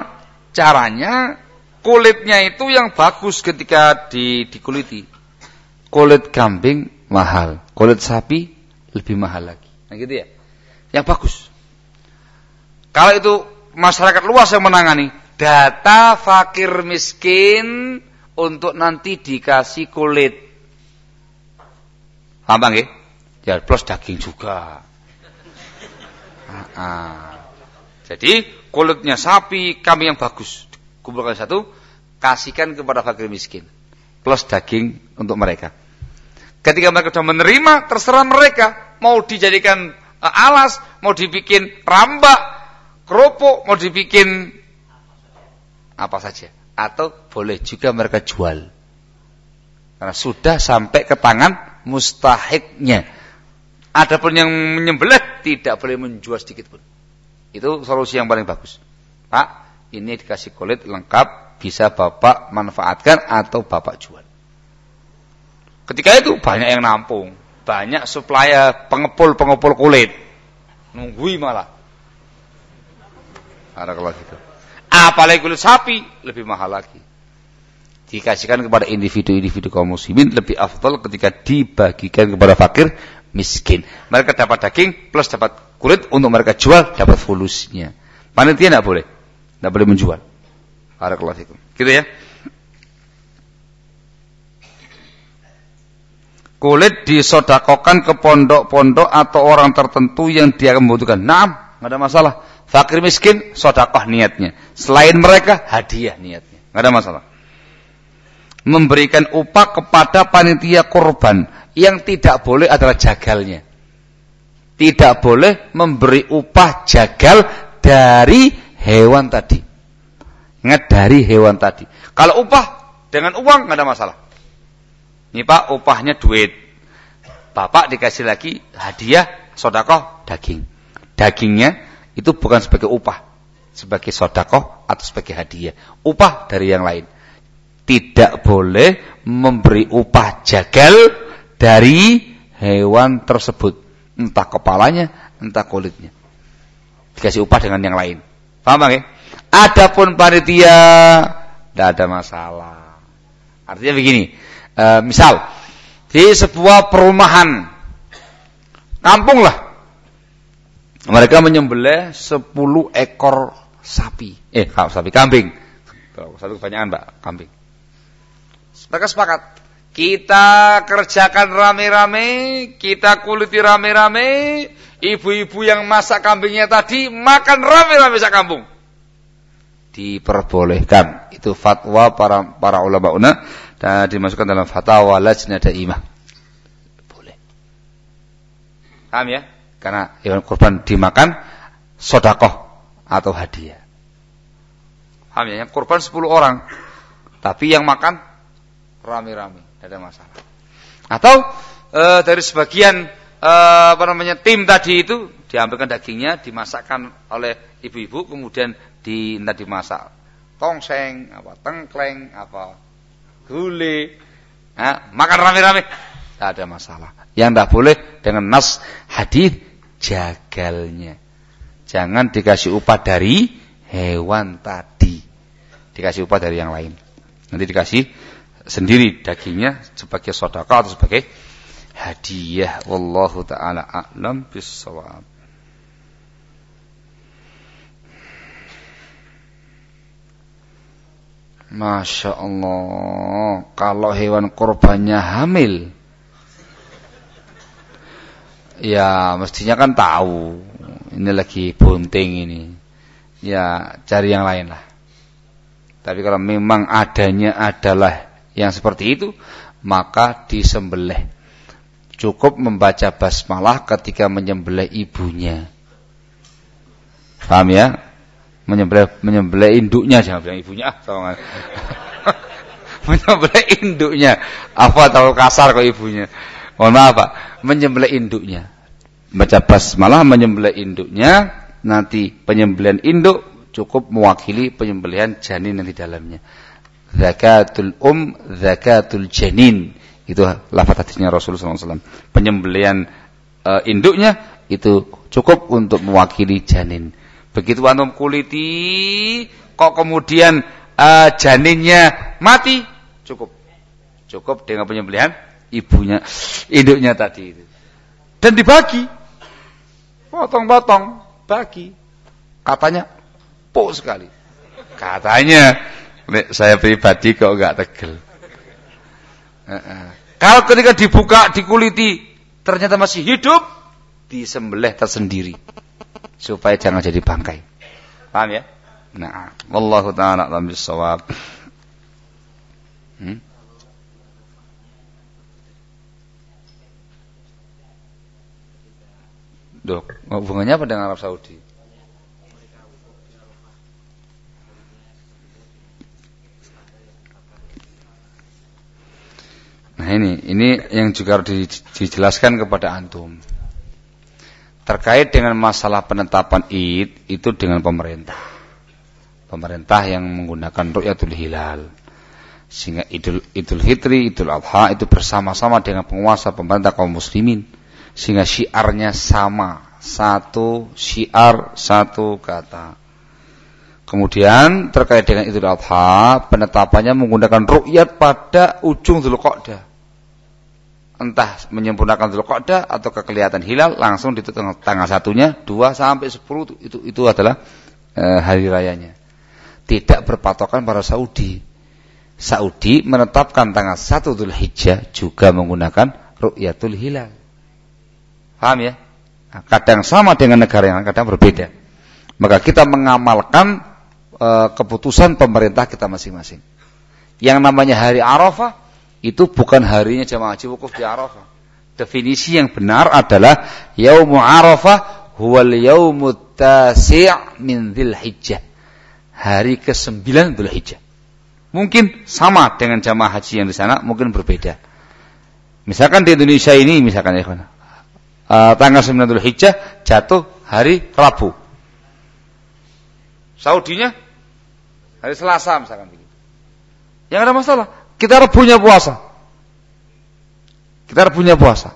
Caranya kulitnya itu yang bagus ketika di, dikuliti kulit kambing mahal, kulit sapi lebih mahal lagi. Nah gitu ya. Yang bagus. Kalau itu masyarakat luas yang menangani, data fakir miskin untuk nanti dikasih kulit. Paham ya? Ya plus daging juga. Jadi kulitnya sapi, kambing yang bagus. Kumpulkan satu, kasihkan kepada fakir miskin plus daging untuk mereka. Ketika mereka sudah menerima, terserah mereka mau dijadikan uh, alas, mau dibikin rambak, kerupuk, mau dibikin apa saja, atau boleh juga mereka jual. Karena sudah sampai ke tangan mustahiknya. Adapun yang menyembelih tidak boleh menjual sedikit pun. Itu solusi yang paling bagus. Pak, ini dikasih kulit lengkap, bisa Bapak manfaatkan atau Bapak jual. Ketika itu banyak yang nampung, banyak supplier pengepul-pengepul kulit. Nunggui malah. Ada kalau gitu. Apalagi kulit sapi lebih mahal lagi. Dikasihkan kepada individu-individu kaum muslimin lebih afdal ketika dibagikan kepada fakir miskin. Mereka dapat daging plus dapat kulit untuk mereka jual dapat fulusnya. Panitia tidak boleh. Tidak boleh menjual. Barakallahu. Gitu ya. Kulit disodakokan ke pondok-pondok atau orang tertentu yang dia membutuhkan. Nah, nggak ada masalah. Fakir miskin, sodakoh niatnya. Selain mereka, hadiah niatnya. Nggak ada masalah. Memberikan upah kepada panitia korban. Yang tidak boleh adalah jagalnya. Tidak boleh memberi upah jagal dari hewan tadi. Ingat dari hewan tadi. Kalau upah dengan uang nggak ada masalah. Ini Pak upahnya duit. Bapak dikasih lagi hadiah sodakoh daging. Dagingnya itu bukan sebagai upah. Sebagai sodakoh atau sebagai hadiah. Upah dari yang lain. Tidak boleh memberi upah jagal dari hewan tersebut. Entah kepalanya, entah kulitnya. Dikasih upah dengan yang lain. Paham ya? Adapun panitia tidak ada masalah. Artinya begini, e, misal di sebuah perumahan kampung lah, mereka menyembelih 10 ekor sapi, eh sapi kambing, satu kebanyakan mbak kambing. Mereka sepakat, kita kerjakan rame-rame, kita kuliti rame-rame, ibu-ibu yang masak kambingnya tadi makan rame-rame sak kampung diperbolehkan. Itu fatwa para para ulama una dan dimasukkan dalam fatwa lajnah daimah. Boleh. Paham ya? Karena hewan kurban dimakan sodakoh atau hadiah. Paham ya? Yang kurban 10 orang. Tapi yang makan rame-rame, tidak ada masalah. Atau e, dari sebagian e, apa namanya tim tadi itu diambilkan dagingnya, dimasakkan oleh ibu-ibu, kemudian di dimasak tongseng, apa tengkleng, apa gule, nah, makan rame-rame, tidak ada masalah. Yang tidak boleh dengan nas hadis jagalnya. Jangan dikasih upah dari hewan tadi. Dikasih upah dari yang lain. Nanti dikasih sendiri dagingnya sebagai sodaka atau sebagai hadiah. Wallahu taala a'lam bissawab. Masya Allah Kalau hewan korbannya hamil Ya mestinya kan tahu Ini lagi bunting ini Ya cari yang lain lah Tapi kalau memang adanya adalah Yang seperti itu Maka disembelih. Cukup membaca basmalah ketika menyembelih ibunya. Paham ya? Menyembelih menyembelih induknya jangan bilang ibunya ah menyembelih induknya. Apa tahu kasar kok ibunya? Mohon maaf pak. Menyembelih induknya. Baca basmalah menyembelih induknya. Nanti penyembelihan induk cukup mewakili penyembelihan janin yang di dalamnya zakatul um zakatul janin itu lafaz hadisnya Rasulullah SAW penyembelihan uh, induknya itu cukup untuk mewakili janin Begitu antum kuliti, kok kemudian uh, janinnya mati, cukup. Cukup dengan penyembelihan ibunya, induknya tadi itu. Dan dibagi. Potong-potong, bagi. Katanya, po sekali. Katanya, saya pribadi kok enggak tegel. Kalau ketika dibuka, dikuliti, ternyata masih hidup, disembelih tersendiri supaya jangan jadi bangkai. Paham ya? Nah, wallahu taala alam bisawab. Hmm? Dok, hubungannya apa dengan Arab Saudi? Nah ini, ini yang juga harus dijelaskan kepada antum terkait dengan masalah penetapan Id itu dengan pemerintah. Pemerintah yang menggunakan ru'yatul hilal. Sehingga Idul Idul Fitri, Idul Adha itu bersama-sama dengan penguasa pemerintah kaum muslimin sehingga syiarnya sama, satu syiar, satu kata. Kemudian terkait dengan Idul Adha, penetapannya menggunakan ru'yat pada ujung Dzulqa'dah entah menyempurnakan Dzulqa'dah atau kelihatan hilal langsung di tanggal satunya dua sampai sepuluh itu itu adalah e, hari rayanya. Tidak berpatokan para Saudi. Saudi menetapkan tanggal satu Dzulhijjah juga menggunakan ru'yatul hilal. Paham ya? Nah, kadang sama dengan negara yang kadang berbeda. Maka kita mengamalkan e, keputusan pemerintah kita masing-masing. Yang namanya hari Arafah itu bukan harinya jamaah haji wukuf di Arafah. Definisi yang benar adalah yaumu Arafah huwal yaumut tasi' min Dzulhijjah. Hari ke-9 Dzulhijjah. Mungkin sama dengan jamaah haji yang di sana, mungkin berbeda. Misalkan di Indonesia ini misalkan ya uh, tanggal 9 Dzulhijjah jatuh hari Rabu. Saudinya hari Selasa misalkan begitu. Yang ada masalah. Kita rebunya puasa. Kita rebunya puasa.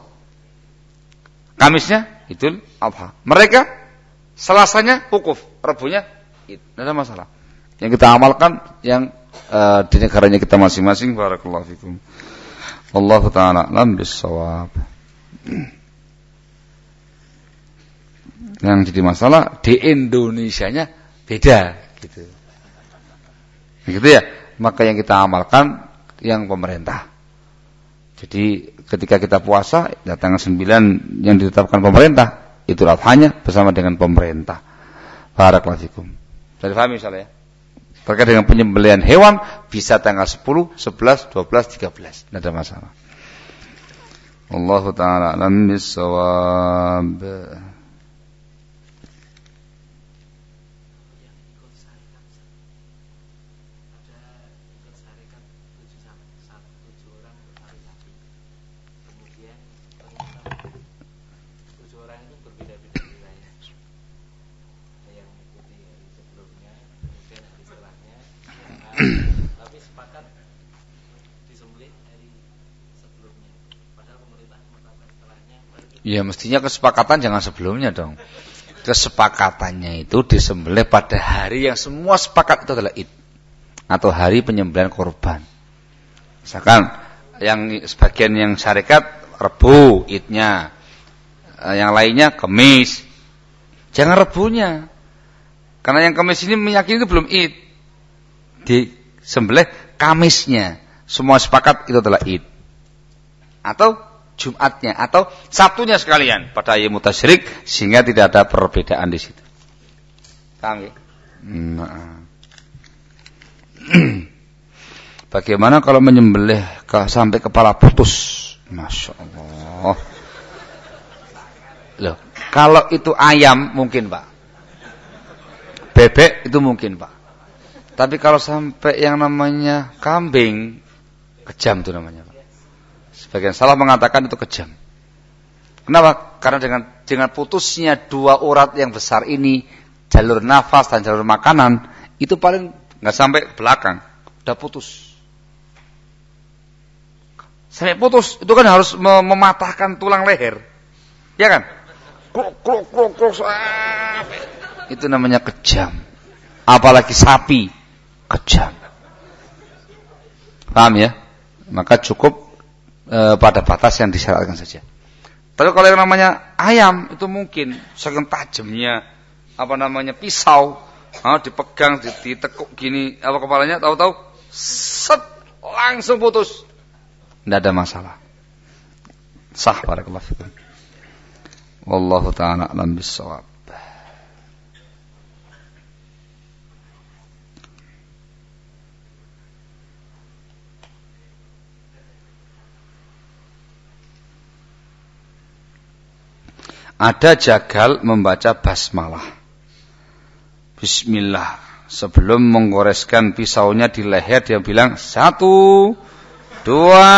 Kamisnya Idul Adha. Mereka Selasanya wukuf, Rebunya Id. Tidak ada masalah. Yang kita amalkan yang uh, di negaranya kita masing-masing. Barakallahu fikum. Allah taala alam bisawab. Yang jadi masalah di Indonesianya beda gitu. Gitu ya. Maka yang kita amalkan yang pemerintah. Jadi ketika kita puasa datang sembilan yang ditetapkan pemerintah itu hanya bersama dengan pemerintah. Barakallahu. Jadi paham misalnya ya? Terkait dengan penyembelihan hewan bisa tanggal 10, 11, 12, 13. Tidak ada masalah. Allah taala alam bisawab.
tapi sepakat disembelih hari sebelumnya. Padahal pemerintah menetapkan setelahnya.
Ya mestinya kesepakatan jangan sebelumnya dong. Kesepakatannya itu disembelih pada hari yang semua sepakat itu adalah Id atau hari penyembelihan korban. Misalkan yang sebagian yang syarikat Rebu Idnya, eh, yang lainnya Kemis. Jangan Rebunya. Karena yang Kemis ini meyakini itu belum Id disembelih Kamisnya. Semua sepakat itu adalah Id. Atau Jumatnya atau Sabtunya sekalian pada ayat mutasyrik sehingga tidak ada perbedaan di situ. Paham ya? Nah. Bagaimana kalau menyembelih ke, sampai kepala putus? Masya Allah. Loh, kalau itu ayam mungkin pak. Bebek itu mungkin pak. Tapi kalau sampai yang namanya kambing, kejam itu namanya. Pak. Sebagian salah mengatakan itu kejam. Kenapa? Karena dengan dengan putusnya dua urat yang besar ini, jalur nafas dan jalur makanan, itu paling nggak sampai belakang, udah putus. Sampai putus, itu kan harus mematahkan tulang leher. Ya kan? Kruk, kruk, kruk, kruk, itu namanya kejam. Apalagi sapi kejam. Paham ya? Maka cukup e, pada batas yang disyaratkan saja. Tapi kalau yang namanya ayam itu mungkin saking tajamnya apa namanya pisau, ah, dipegang, ditekuk gini apa kepalanya, tahu-tahu set langsung putus. Tidak ada masalah. Sah barakallahu fikum. Wallahu taala alam bisawab. Ada jagal membaca basmalah. Bismillah. Sebelum menggoreskan pisaunya di leher dia bilang satu, dua,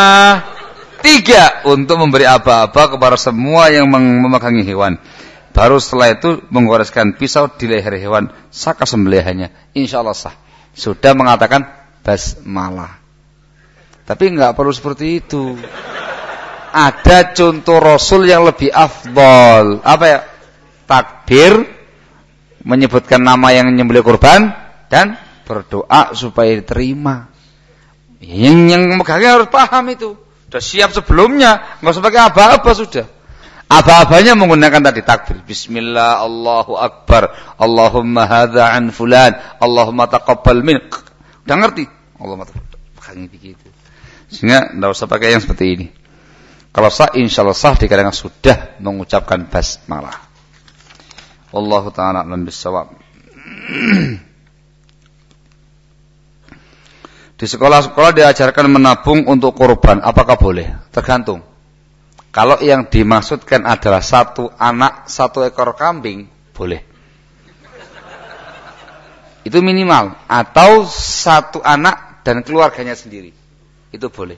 tiga untuk memberi aba-aba kepada semua yang memegangi hewan. baru setelah itu menggoreskan pisau di leher hewan saka sembelihannya. Insya Allah sah. Sudah mengatakan basmalah. Tapi nggak perlu seperti itu. Ada contoh Rasul yang lebih afdol. Apa ya? Takbir, menyebutkan nama yang menyembelih kurban, dan berdoa supaya diterima. Yang yang megangnya harus paham itu. Sudah siap sebelumnya, nggak pakai apa-apa sudah. Apa-apanya menggunakan tadi takbir. Bismillah, Allahu Akbar. Allahumma hadha an fulan. Allahumma taqabbal min. Udah ngerti? Allahumma taqabbal. Sehingga tidak usah pakai yang seperti ini. Kalau sah, insya Allah sah dikarenakan sudah mengucapkan basmalah. Wallahu ta'ala alam bisawab. Di sekolah-sekolah diajarkan menabung untuk korban. Apakah boleh? Tergantung. Kalau yang dimaksudkan adalah satu anak, satu ekor kambing, boleh. Itu minimal. Atau satu anak dan keluarganya sendiri. Itu boleh.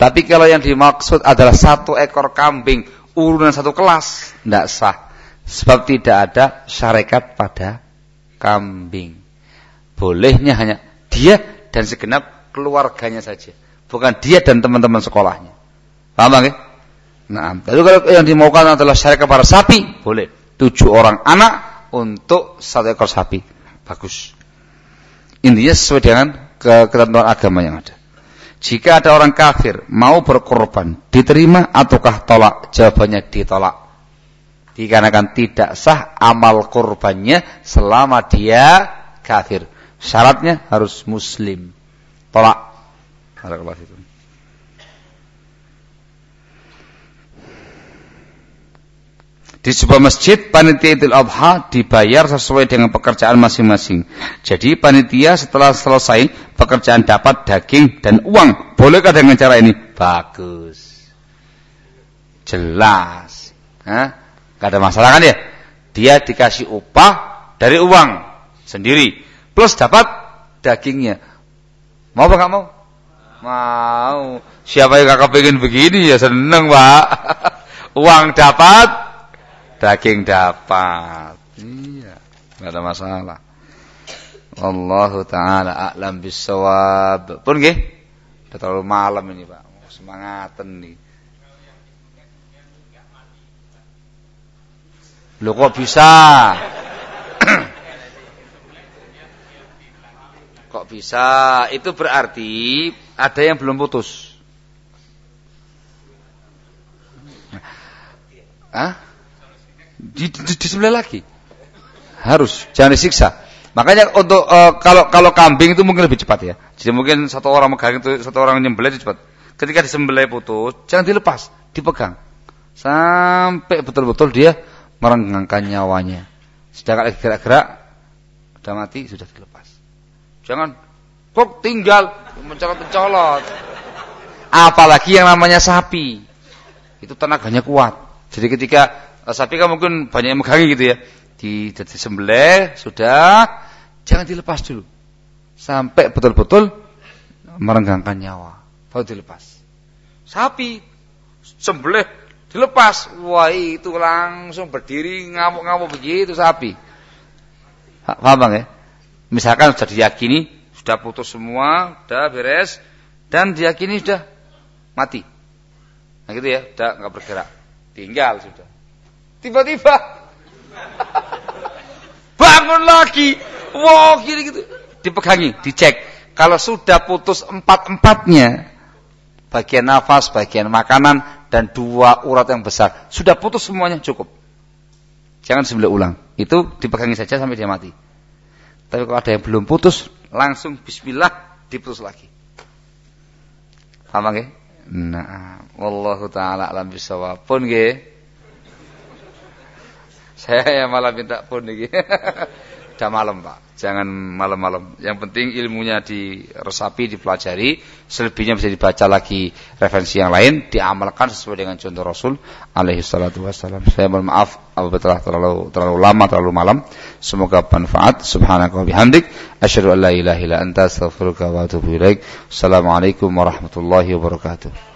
Tapi kalau yang dimaksud adalah satu ekor kambing, urunan satu kelas, tidak sah. Sebab tidak ada syarikat pada kambing. Bolehnya hanya dia dan segenap keluarganya saja. Bukan dia dan teman-teman sekolahnya. Paham ya? Nah, lalu kalau yang dimaukan adalah syarikat para sapi, boleh. Tujuh orang anak untuk satu ekor sapi. Bagus. Intinya sesuai dengan ketentuan agama yang ada. Jika ada orang kafir mau berkorban, diterima ataukah tolak? Jawabannya ditolak. Dikarenakan tidak sah amal korbannya selama dia kafir. Syaratnya harus muslim. Tolak. Barakallahu Di sebuah masjid, panitia Idul Adha dibayar sesuai dengan pekerjaan masing-masing. Jadi panitia setelah selesai pekerjaan dapat daging dan uang. Bolehkah dengan cara ini? Bagus. Jelas. Hah? Ada masalah kan ya? Dia dikasih upah dari uang sendiri. Plus dapat dagingnya. Mau apa mau? Mau. Siapa yang gak kepingin begini ya seneng pak. uang dapat, daging dapat. Iya, enggak ada masalah. Allahu taala a'lam bisawab. Pun nggih? Sudah terlalu malam ini, Pak. Semangatan nih. Loh kok bisa? kok bisa? Itu berarti ada yang belum putus. Hah? Di, di, disembelih lagi. Harus, jangan disiksa. Makanya untuk uh, kalau kalau kambing itu mungkin lebih cepat ya. Jadi mungkin satu orang megang itu satu orang nyembelih itu cepat. Ketika disembelih putus, jangan dilepas, dipegang. Sampai betul-betul dia merenggangkan nyawanya. Sedangkan gerak-gerak sudah mati sudah dilepas. Jangan kok tinggal mencolot-mencolot. Apalagi yang namanya sapi. Itu tenaganya kuat. Jadi ketika sapi kan mungkin banyak yang megangi gitu ya. Di sembelih sudah jangan dilepas dulu. Sampai betul-betul merenggangkan nyawa. Baru dilepas. Sapi sembelih dilepas. Wah, itu langsung berdiri ngamuk-ngamuk begitu sapi. Paham Bang ya? Misalkan sudah diyakini sudah putus semua, sudah beres dan diyakini sudah mati. Nah gitu ya, sudah nggak bergerak. Tinggal sudah. Tiba-tiba bangun lagi. Wow, gini gitu. Dipegangi, dicek. Kalau sudah putus empat-empatnya, bagian nafas, bagian makanan, dan dua urat yang besar, sudah putus semuanya cukup. Jangan sembelih ulang. Itu dipegangi saja sampai dia mati. Tapi kalau ada yang belum putus, langsung bismillah diputus lagi. Paham nggih? Nah, wallahu taala alam bisawab. Pun nggih. Saya malah minta pun nih. Udah malam Pak. Jangan malam-malam. Yang penting ilmunya diresapi, dipelajari. Selebihnya bisa dibaca lagi referensi yang lain. Diamalkan sesuai dengan contoh Rasul alaihi salatu wassalam. Saya mohon maaf apabila terlalu, terlalu lama, terlalu malam. Semoga bermanfaat. Subhanaka wa bihamdik. Asyhadu an la ilaha anta astaghfiruka wa atubu ilaik. Assalamualaikum warahmatullahi wabarakatuh.